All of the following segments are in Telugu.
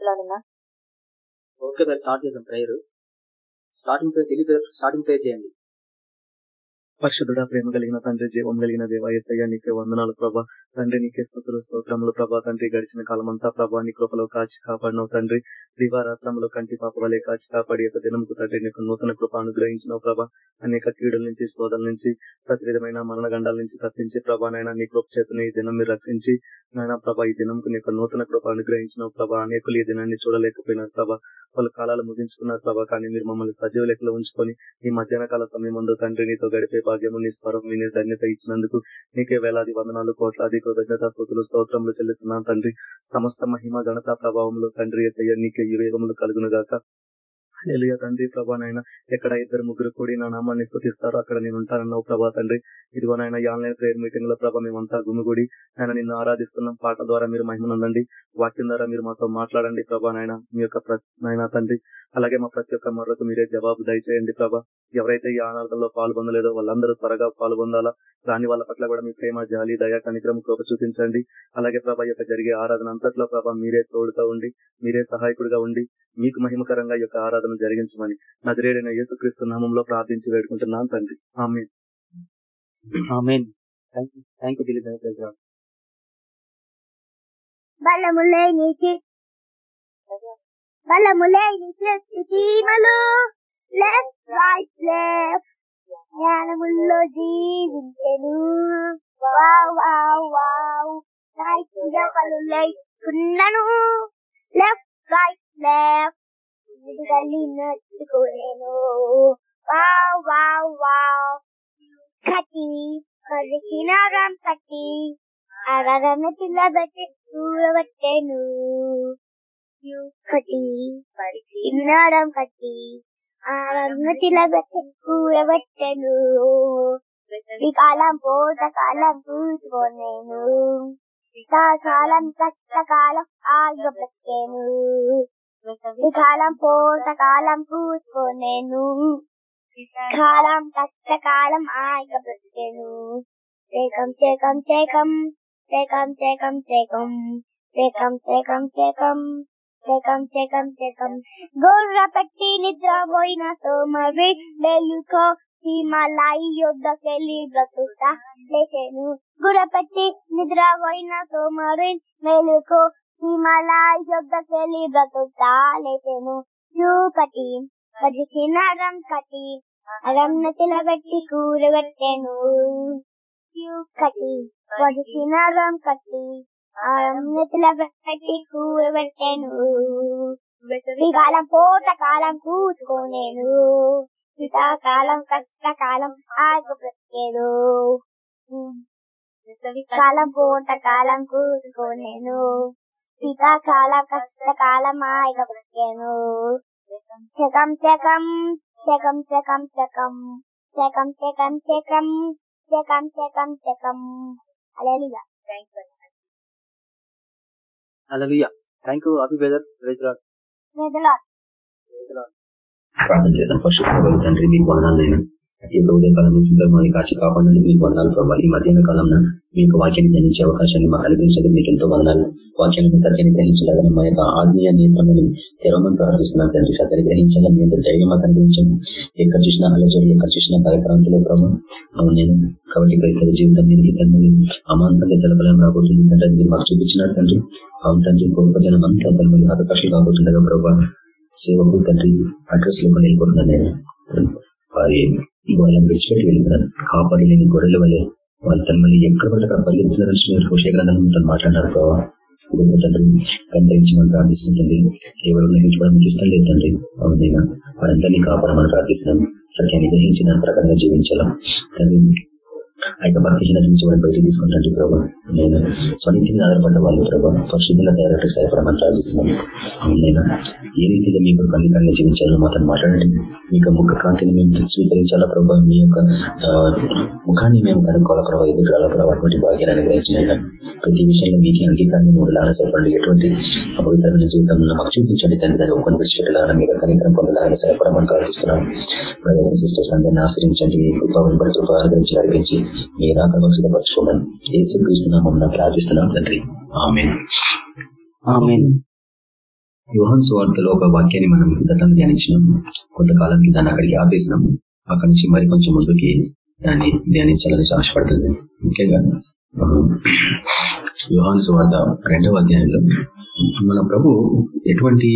మాట్లాడినా ఓకే బ్రదర్ స్టార్ట్ చేద్దాం prayer starting prayer Telugu starting prayer చేయండి. పరిశుద్ధుడ ప్రేమ కలిగిన తండ్రి జీవం కలిగిన దేవ నీకే వందనాలు ప్రభా. తండ్రి నీకే స్థుతులు స్తోత్రములు ప్రభా. తండ్రి గడిచిన కాలం అంతా ప్రభా నీ కృపలో కాచి కాపాడినవు తండ్రి. దివారాత్రములు కంటి పాప వలె కాచి కాపాడి యొక్క దినముకు తండ్రి నీకు నూతన కృప అనుగ్రహించినవు ప్రభా. అనేక కీడుల నుంచి శోధల నుంచి ప్రతి విధమైన మరణగండాల నుంచి తప్పించి ప్రభా నైనా నీ కృప చేతని ఈ దినం మీరు రక్షించి నాయన ప్రభా ఈ దినంకు నీ యొక్క నూతన కృప అనుగ్రహించిన ప్రభా. అనేకులు ఈ దినాన్ని చూడలేకపోయినారు ప్రభా. వాళ్ళు కాలాలు ముగించుకున్నారు ప్రభా కానీ మీరు మమ్మల్ని సజీవ లెక్కలో ఉంచుకొని ఈ మధ్యాహ్న కాల సమయం ముందు తండ్రి నీతో గడిపే భాగ్యము నీ స్వరం వినే ధన్యత ఇచ్చినందుకు నీకే వేలాది వందనాలు కోట్లాది కృతజ్ఞత స్థుతులు స్తోత్రములు చెల్లిస్తున్నాను తండ్రి. సమస్త మహిమ ఘనత ప్రభావంలో తండ్రి ఎసయ్య నీకే యువేగములు కలుగును గాక హల్లెలూయా తండ్రి ప్రభా నాయన ఎక్కడ ఇద్దరు ముగ్గురు కూడి నా నామాన్ని స్థుతిస్తారో అక్కడ నేను ఉంటానన్నావు ప్రభా తండ్రి. ఇదిగో నాయన ఈ ఆన్లైన్ ప్రేయర్ మీటింగ్లో ప్రభా మేమంతా గుమిగూడి ఆయన నిన్ను ఆరాధిస్తున్నాం. పాట ద్వారా మీరు మహిమనందండి వాక్యం ద్వారా మీరు మాతో మాట్లాడండి ప్రభా నాయన. మీ యొక్క నాయన తండ్రి. అలాగే మా ప్రతి ఒక్క మరొక మీరే జవాబు దయచేయండి ప్రభా. ఎవరైతే ఈ ఆనందంలో పాల్గొనలేదో వాళ్ళందరూ త్వరగా పాల్గొందాలా? రాని వాళ్ళ పట్ల కూడా మీ ప్రేమ జాలి దయా కనిక్రమ కృప చూపించండి. అలాగే ప్రభా యొక్క జరిగే ఆరాధన అంతట్లో ప్రభా మీరే తోడుగా ఉండి మీరే సహాయకుడిగా ఉండి మీకు మహిమకరంగా యొక్క ఆరాధన జరిగించమని నజరేడైన యేసుక్రీస్తు నామంలో ప్రార్థించి వేడుకుంటున్నాను తండ్రి. ఆమె థ్యాంక్ యూ దిలీప్ ప్రెసిడెంట్ జ్ఞానముల్లో జీవించను. లేకున్నాను లెఫ్ట్ రైట్ లెఫ్ట్ కటి కరిచినారం కట్టి అరరన తిల్లబెట్టి చూడబట్టేను. కటి పరిచినారం కట్టి ఆరాధన తిల్లబెట్టి ఈ కాలం పోత పోతకాలం పూసుకోనేను కాలం కష్టకాలం ఆగబెట్టాను కాలం పోత కాలం పూసుకోనేను కాలం కష్టకాలం ఆగబెట్టాను చేకం చేకం చేకం చేకం చేకం చేకం చేకం చేకం చేకం. చెకం చెకం చెకం గొర్ర పెట్టి నిద్రపోయిన సోమరి మేలుకో హిమాలయ యుద్ధకెళ్ళి బ్రతుకుతా గుర్ర పెట్టి నిద్రపోయిన సోమరి మేలుకో హిమాలయ యుద్ధకెళ్ళి బ్రతుకుతా లేచాను. చూపటి పదిసిన రం కటి అరంన తిలబెట్టి కూరబెట్టాను కటి పదిసిన రం కట్టి అరంన తిలబెట్టి కూరబెట్టాను కాలం పోట కాలం కూర్చుకోనేను. కాలం కష్టకాలం ఆగిపెట్టాను కాలం పోట కాలం కూర్చుకోనేను. శీతాకాలం కష్టకాలం ఆగిపెట్టాను చకం చకం చకం చకం చకం. చకం చకం చకం చకం చకం చకం. అలెలుగా అలలుయ థ్యాంక్ యూ అభి బెదర్ ప్రైజ్ లాడ్ ప్రార్థన చేసిన పశువు తండ్రి మీకు వదనాలైనా ఈ ఉదయకాలం నుంచి మళ్ళీ కాచి కాపాడండి. మీకు వందనాలు ప్రభావ ఈ మధ్యాహ్న కాలంలో మీ యొక్క వాక్యాన్ని ధ్యానించే అవకాశాన్ని మాకు కలిగించదు మీకు ఎంతో వదనాలు. వాక్యాన్ని సత్యాన్ని గ్రహించలేదని మా యొక్క ఆత్మీయ నియంత్రణను తెరవమని ప్రార్థిస్తున్నాను తండ్రి. సత్యాన్ని గ్రహించాలని మీ ధైర్యం మాకు అందించండి ఎక్కడ చూసిన అలజడి ఎక్కడ చూసిన భయక్రాంతిలో ప్రభావం అవును నేను కాబట్టి క్రైస్తవ జీవితం మీద తండ్రి అమాంతంగా జలపలం రాబోతుంది తండ్రి. మీరు మాకు చూపించినారు తండ్రి. అవును తండ్రి గొప్ప జనం అంతా తన హతసాక్షులు కాబోతుండగా ప్రభావ సేవకు తండ్రి అడ్రస్ లేకుండా వెళ్ళిపోతున్నాను నేను వారి గొర్రెలను విడిచిపెట్టి వెళ్ళిపోతారు. కాపాడు లేని గొర్రెల వల్లే వాళ్ళు తన మళ్ళీ ఎక్కడ పడితే అక్కడ పరిగెత్తున్నారు హుషయ గ్రంథంలో తను మాట్లాడారు ప్రభావ తండ్రి గంతరించి మనం ప్రార్థిస్తుంది ఎవరు గ్రహించుకోవడం మీకు ఇష్టం లేదు తండ్రి అవునైనా వారందరినీ కాపాడమని ప్రార్థిస్తున్నాం. సత్యాన్ని గ్రహించిన ప్రకారంగా జీవించాలా. తండ్రి ఆ యొక్క భక్తిహీనత నుంచి మనం బయట తీసుకుంటాండి ప్రభావ నేను స్వనీతి మీద ఆధారపడ్డ వాళ్ళు ప్రభావ పరిశుద్ధంగా తయారటకు సహాయపడమని ప్రార్థిస్తున్నాను నేను ఏ రీతిగా మీ యొక్క అంగీకారంగా జీవించాలో మాత్రం మాట్లాడండి. మీ యొక్క ముఖ కాంతిని మేము స్వీకరించాలా ప్రభావ మీ యొక్క ముఖాన్ని మేము కనుక్కోవాలా ప్రభావ ఎదుగురాల ప్రభావ అటువంటి భాగ్యాన్ని అనుగ్రహించిన ప్రతి విషయంలో మీకే అంగీకారాన్ని మూడు లాగా సఫలండి ఎటువంటి అపవిత్రమైన జీవితంలో మాకు చూపించండి తండ్రి దాన్ని ఒక్కని విడిచిపెట్టలాగా మీరు కనీకరం పొందలాగా సహాయపడమని ప్రార్థిస్తున్నాను ప్రదర్శన సిస్టర్స్ అందరినీ ఆశ్రయించండి. కృపను బట్టి కృప అనుగ్రహించి నడిపించి మీరు ఆకర్మకు సిద్ధపరచుకోమని ఏసు క్రీస్తున్నాం మమ్మల్ని ప్రార్థిస్తున్నాం తండ్రి. ఆమె యోహన్ సువార్తలో ఒక వాక్యాన్ని మనం గతంలో ధ్యానించినాం. కొంతకాలానికి దాన్ని అక్కడికి ఆపేసినాం. అక్కడి నుంచి మరి కొంచెం ముందుకి దాన్ని ధ్యానించాలని ఆశపడుతుంది. ముఖ్యంగా యోహాన్ సువార్త రెండవ అధ్యాయంలో మన ప్రభు ఎటువంటి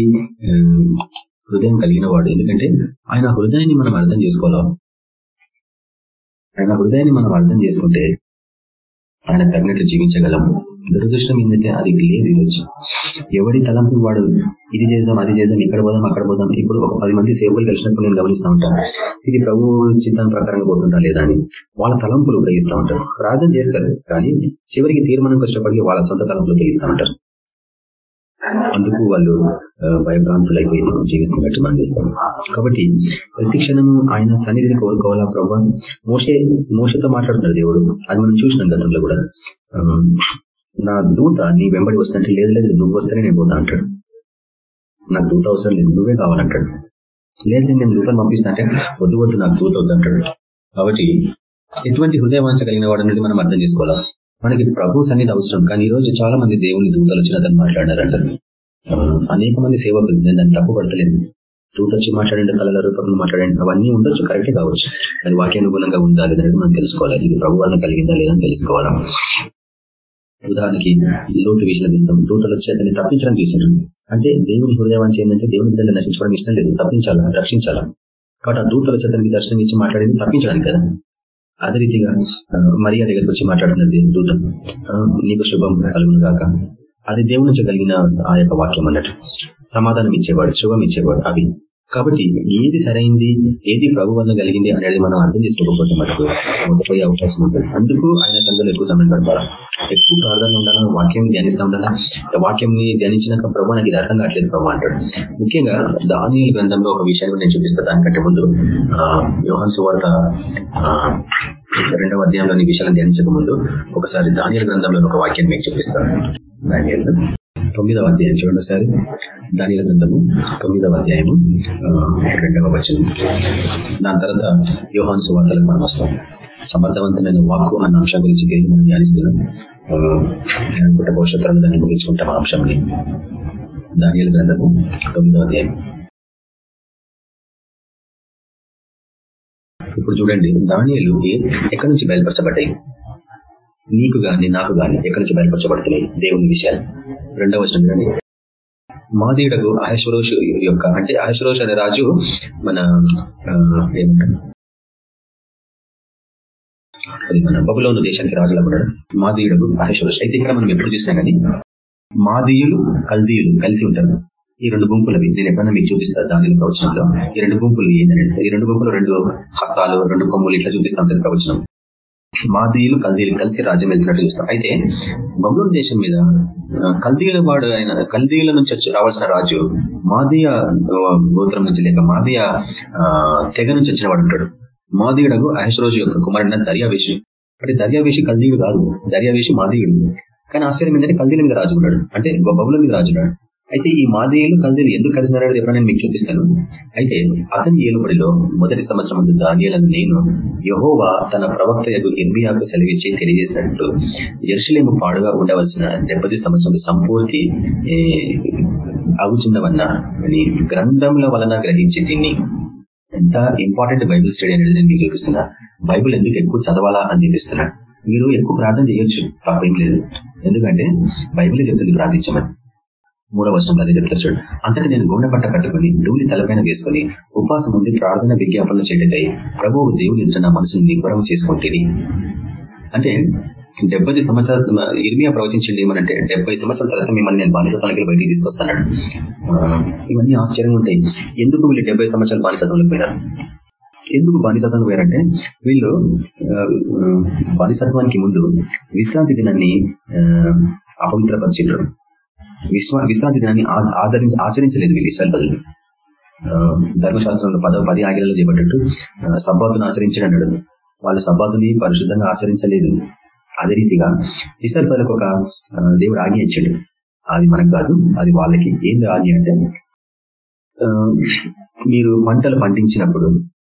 హృదయం కలిగిన వాడు. ఎందుకంటే ఆయన హృదయాన్ని మనం అర్థం చేసుకోవాలా? ఆయన హృదయాన్ని మనం అర్థం చేసుకుంటే ఆయన తగినట్లు జీవించగలము. దురదృష్టం ఏంటంటే అది లేదు ఈరోజు ఎవడి తలంపు వాడు ఇది చేసాం అది చేసాం ఇక్కడ పోదాం అక్కడ పోదాం ఇప్పుడు ఒక పది మంది సేవకులు కలిసినప్పుడు నేను గమనిస్తూ ఉంటాను ఇది ప్రభు చిత్తం ప్రకారంగా పోతుంటా లేదా అని. వాళ్ళ తలంపులు ఉపయోగిస్తూ ఉంటారు. ప్రార్థన చేస్తారు కానీ చివరికి తీర్మానం కష్టపడి వాళ్ళ సొంత తలంపులు ఉపయోగిస్తూ ఉంటారు. అందుకు వాళ్ళు భయభ్రాంతులైపోయి జీవిస్తున్నట్టు మనం చేస్తాం కాబట్టి ప్రతి క్షణం ఆయన సన్నిధిని కోరుకోవాలా ప్రభా మోసే మోసతో మాట్లాడుతున్నాడు దేవుడు. అది మనం చూసినాం గతంలో కూడా. నా దూత నీ వెంబడి వస్తుంటే లేదు లేదు నువ్వు వస్తేనే నేను పోతా అంటాడు. నాకు దూత అవసరం లేదు నువ్వే కావాలంటాడు. లేదు నేను దూతను పంపిస్తా అంటే వద్దు వద్దు నాకు దూత వద్దంటాడు కాబట్టి ఎటువంటి హృదయవాంఛ కలిగిన వాడు అనేది మనం అర్థం చేసుకోవాలా? మనకి ప్రభు సన్నిధి అవసరం. కానీ ఈ రోజు చాలా మంది దేవుని దూతలు వచ్చినదని మాట్లాడారంట. అనేక మంది సేవకులు. నేను దాన్ని తప్పు పడతలేదు దూత వచ్చి మాట్లాడండి కళల రూపకంలో మాట్లాడండి. అవన్నీ ఉండొచ్చు కరెక్ట్ కావచ్చు. అది వాక్యానుగుణంగా ఉందా లేదని మనం తెలుసుకోవాలి. ఇది ప్రభు వల్ల కలిగిందా లేదని తెలుసుకోవాలా? ఉదాహరణకి లోటు విషయాలు చూస్తాం దూతలు వచ్చి అతన్ని తప్పించడం చేశారు. అంటే దేవుని హృదయవాంచి ఏంటంటే దేవుని బిడ్డలు నశించుకోవడం ఇష్టం లేదు. తప్పించాలా? రక్షించాలా? కాబట్టి ఆ దూతల చేతనికి దర్శనం ఇచ్చి మాట్లాడేది తప్పించడానికి కదా. అదే రీతిగా మరియా దగ్గరికి వచ్చి మాట్లాడుతున్నది దూతం నీకు శుభం కలుగును గాక. అది దేవుని నుంచి కలిగిన ఆ యొక్క వాక్యం అన్నట్టు. సమాధానం ఇచ్చేవాడు శుభం ఇచ్చేవాడు అవి. కాబట్టి ఏది సరైంది ఏది ప్రభు వల్ల కలిగింది అనేది మనం అర్థం చేసుకోకపోతే మనకు మోసపోయే అవకాశం ఉంటుంది. అందుకు ఆయన సంఘంలో ఎక్కువ సమయం గడపాలి? ఎక్కువ ప్రార్థన ఉండాలా? వాక్యం ధ్యానిస్తూ ఉండాలా? వాక్యంని ధ్యానించినాక ప్రభు నాకు ఇది అర్థం కావట్లేదు ప్రభు అంటాడు. ముఖ్యంగా దానియల గ్రంథంలో ఒక విషయాన్ని నేను చూపిస్తాను దానికంటే ముందు. యోహన్ సువార్త రెండవ అధ్యాయంలోని విషయాలను ధ్యానించక ముందు ఒకసారి ధాన్యాల గ్రంథంలో ఒక వాక్యాన్ని మీకు చూపిస్తాను తొమ్మిదవ అధ్యాయం చూడండి ఒకసారి. దానిల గ్రంథము తొమ్మిదవ అధ్యాయము రెండవ వచనం. దాని తర్వాత యోహాన్ సువార్తలకు మనం వస్తాం. సమర్థవంతమైన వాక్కు అన్న అంశం గురించి తిరిగి మనం ధ్యానిస్తున్నాం. అనుకుంటే భవిష్యత్తులను దాన్ని ముగించుకుంటాం ఆ అంశంని. దానియల గ్రంథము తొమ్మిదవ అధ్యాయం. ఇప్పుడు చూడండి దానియలు ఎక్కడి నుంచి బయలుపరచబడ్డాయి? నీకు గాని నాకు గాని ఎక్కడి నుంచి బయలుపరచబడుతున్నాయి దేవుని విషయాలు? రెండవ వచనం చూడండి మాదీయుడకు అహశ్వరోషు యొక్క అంటే అహశ్వరోషు అనే రాజు మన ఏమంటారు? అది మన బబులోను దేశానికి రాజులా ఉన్నాడు మాదీయుడకు అహశ్వరోషు అయితే ఇక్కడ మనం ఎప్పుడు చూసినా కానీ మాదీయులు కల్దీయులు కలిసి ఉంటారు. ఈ రెండు గుంపులవి నేను ఎప్పుడన్నా మీకు చూపిస్తాను దాని ప్రవచనంలో. ఈ రెండు గుంపులు ఏంటంటే ఈ రెండు గుంపులు రెండు హస్తాలు రెండు కొమ్ములు ఇట్లా చూపిస్తాం ఉంటుంది ప్రవచనం. మాదీయులు కల్దీలు కలిసి రాజ్యం వెళ్తున్నట్టు చూస్తాం. అయితే బబులోన్ దేశం మీద కల్దీల వాడు ఆయన కల్దీల నుంచి రావాల్సిన రాజు మాదీయ గోత్రం నుంచి లేక మాదీయ తెగ నుంచి వచ్చిన వాడు ఉంటాడు. మాదీయుడకు అహశ్రోజు యొక్క కుమారుడిన దర్యావేషి. అంటే దర్యావేషి కల్దీయుడు కాదు దర్యావేషి మాదీయుడు. కానీ ఆశ్చర్యం ఏంటంటే కల్దీల మీద రాజు ఉన్నాడు. అంటే బబుల మీద రాజు ఉన్నాడు అయితే ఈ మాదేయులు కల్దీలు ఎందుకు కలిసినారో ఎప్పుడైనా నేను మీకు చూపిస్తాను. అయితే అతని ఏలుబడిలో మొదటి సంవత్సరం ముందు దానియాలను నేను యహోవా తన ప్రవక్త యొక్క ఇర్మియాకు సెలవిచ్చి తెలియజేసినట్టు ఎరుసలేము పాడుగా ఉండవలసిన డెబ్బది సంవత్సరం సంపూర్తి అగుచున్నవన్న అని గ్రంథముల వలన గ్రహించి తిని ఎంత ఇంపార్టెంట్ బైబిల్ స్టడీ అనేది నేను మీకు చూపిస్తున్నా. బైబిల్ ఎందుకు ఎక్కువ చదవాలా అని చూపిస్తున్నా మీరు ఎక్కువ ప్రార్థన చేయొచ్చు తప్పేం లేదు. ఎందుకంటే బైబిలే చెప్తుంది ప్రార్థించమని. మూడవ వర్షంలో అదే చెప్తారు చూడు. అంతటి నేను గుండె పట్ట కట్టుకుని ధూళి తలపైన వేసుకుని ఉపాసం ఉండి ప్రార్థన విజ్ఞాపనలు చేయటకై ప్రభువు దేవుని ఎదుట నా మనసును నిగ్వరం చేసుకుంటేని. అంటే డెబ్బై సంవత్సరాలు ఇర్మియా ప్రవచించింది ఏమనంటే డెబ్బై సంవత్సరాల తర్వాత మిమ్మల్ని నేను బానిసత్వానికి బయటికి తీసుకొస్తాను. ఇవన్నీ ఆశ్చర్యంగా ఉంటాయి. ఎందుకు వీళ్ళు డెబ్బై సంవత్సరాలు బానిసత్వంలో పోయినారు ఎందుకు బానిసత్వానికి పోయారంటే వీళ్ళు బానిసత్వానికి ముందు విశ్రాంతి దినాన్ని అపవిత్రపరిచిండ్రు విశ్వ విశ్రాంతి దినాన్ని ఆదరించి ఆచరించలేదు వీళ్ళు ఇస్రాయల్ ప్రజలు. ధర్మశాస్త్రంలో పద పది ఆగిలలో చేపట్టు సబ్బాతును ఆచరించడం అన్నాడు. వాళ్ళు సబ్బాతుని పరిశుద్ధంగా ఆచరించలేదు. అదే రీతిగా ఇస్రాయల్ ప్రజలకు ఒక దేవుడు ఆజ్ఞ ఇచ్చాడు. అది మనకు కాదు అది వాళ్ళకి ఏంది ఆజ్ఞ అంటే మీరు పంటలు పండించినప్పుడు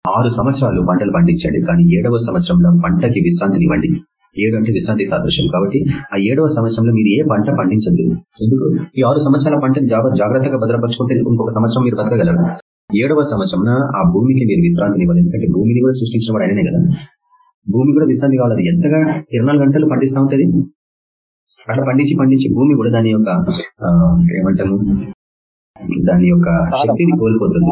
ఆరు సంవత్సరాలు పంటలు పండించండి కానీ ఏడవ సంవత్సరంలో పంటకి విశ్రాంతినివ్వండి. ఏడు అంటే విశ్రాంతి సాదృశ్యం. కాబట్టి ఆ ఏడవ సంవత్సరంలో మీరు ఏ పంట పండించద్దు. ఎందుకు? ఈ ఆరు సంవత్సరాల పంటని జాగ్రత్తగా భద్రపరచుకుంటే ఇంకొక సంవత్సరం మీరు బతకగలరు. ఏడవ సంవత్సరం ఆ భూమికి మీరు విశ్రాంతిని ఇవ్వాలి ఎందుకంటే భూమిని కూడా సృష్టించిన వాడు ఆయననే కదా. భూమి కూడా విశ్రాంతి కావాలి. ఎంతగా ఇరవై గంటలు పండిస్తూ ఉంటది? అట్లా పండించి పండించి భూమి కూడా దాని యొక్క ఏమంటాము? దాని యొక్క శక్తిని కోల్పోతుంది.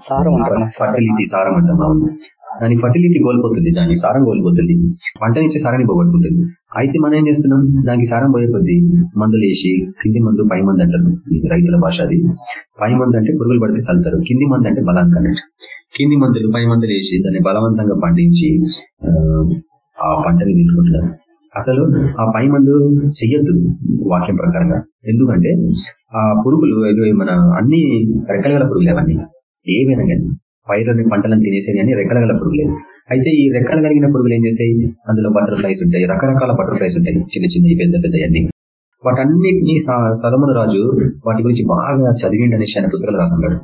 సారం. ఫర్టిలిటీ సారం అంటాం. దాని ఫర్టిలిటీ కోల్పోతుంది దాని సారం కోల్పోతుంది. పంటనిచ్చే సారాన్ని పోగొట్టుకుంటుంది. అయితే మనం ఏం చేస్తున్నాం? దానికి సారం పోయే కొద్దీ మందులు వేసి కింది మందు పై మంది అంటారు. ఇది రైతుల భాష అది. పై మందు అంటే పురుగులు పడితే చల్లుతారు. కింది మంది అంటే బలానికి అన్నట్టు. కింది మందులు పై మందులు వేసి దాన్ని బలవంతంగా పండించి ఆ పంటని నిలుపుకుంటున్నారు అసలు ఆ పై మందు చెయ్యొద్దు వాక్యం ప్రకారంగా. ఎందుకంటే ఆ పురుగులు మన అన్ని రెక్కల పురుగులు అవన్నీ. ఏవైనా కానీ పైరుని పంటలను తినేసేది అని రెక్కల గల పురుగులేదు అయితే ఈ రెక్కలు కలిగిన పురుగులు ఏం చేస్తాయి? అందులో బటర్ఫ్లైస్ ఉంటాయి రకరకాల బటర్ఫ్లైస్ ఉంటాయి చిన్న చిన్న పెద్ద పెద్ద అన్ని వాటన్నిటినీ సలమున రాజు వాటి గురించి బాగా చదివిండి అనేసి ఆయన పుస్తకాలు రాసుకున్నాడు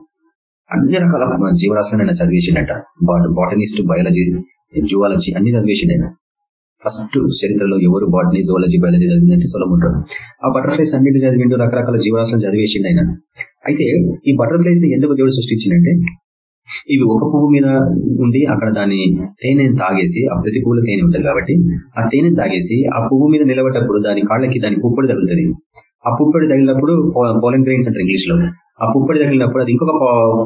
అన్ని రకాల జీవరాశులను చదివేసిండట. బాటనిస్ట్ బయాలజీ జువాలజీ అన్ని చదివేసిండు ఆయన. ఫస్ట్ చరిత్రలో ఎవరు బాటనీ జువాలజీ బయాలజీ చదివిందంటే సొలముంటాడు ఆ బటర్ఫ్లైస్ అన్నింటి చదివిండు రకరకాల జీవరాశులను చదివేసిండు ఆయన. అయితే ఈ బటర్ఫ్లైస్ని ఎందుకు దేవుడు సృష్టించిందంటే ఇవి ఒక పువ్వు మీద ఉండి అక్కడ దాని తేనెని తాగేసి ఆ ప్రతి పువ్వులో తేనె ఉంటుంది కాబట్టి ఆ తేనెని తాగేసి ఆ పువ్వు మీద నిలబడ్డప్పుడు దాని కాళ్ళకి దాని పుప్పొడి తగులుతుంది. ఆ పుప్పొడి తగిలినప్పుడు పోలన్ గ్రెయిన్స్ అంటారు ఇంగ్లీష్లో ఆ పుప్పొడి తగిలినప్పుడు అది ఇంకొక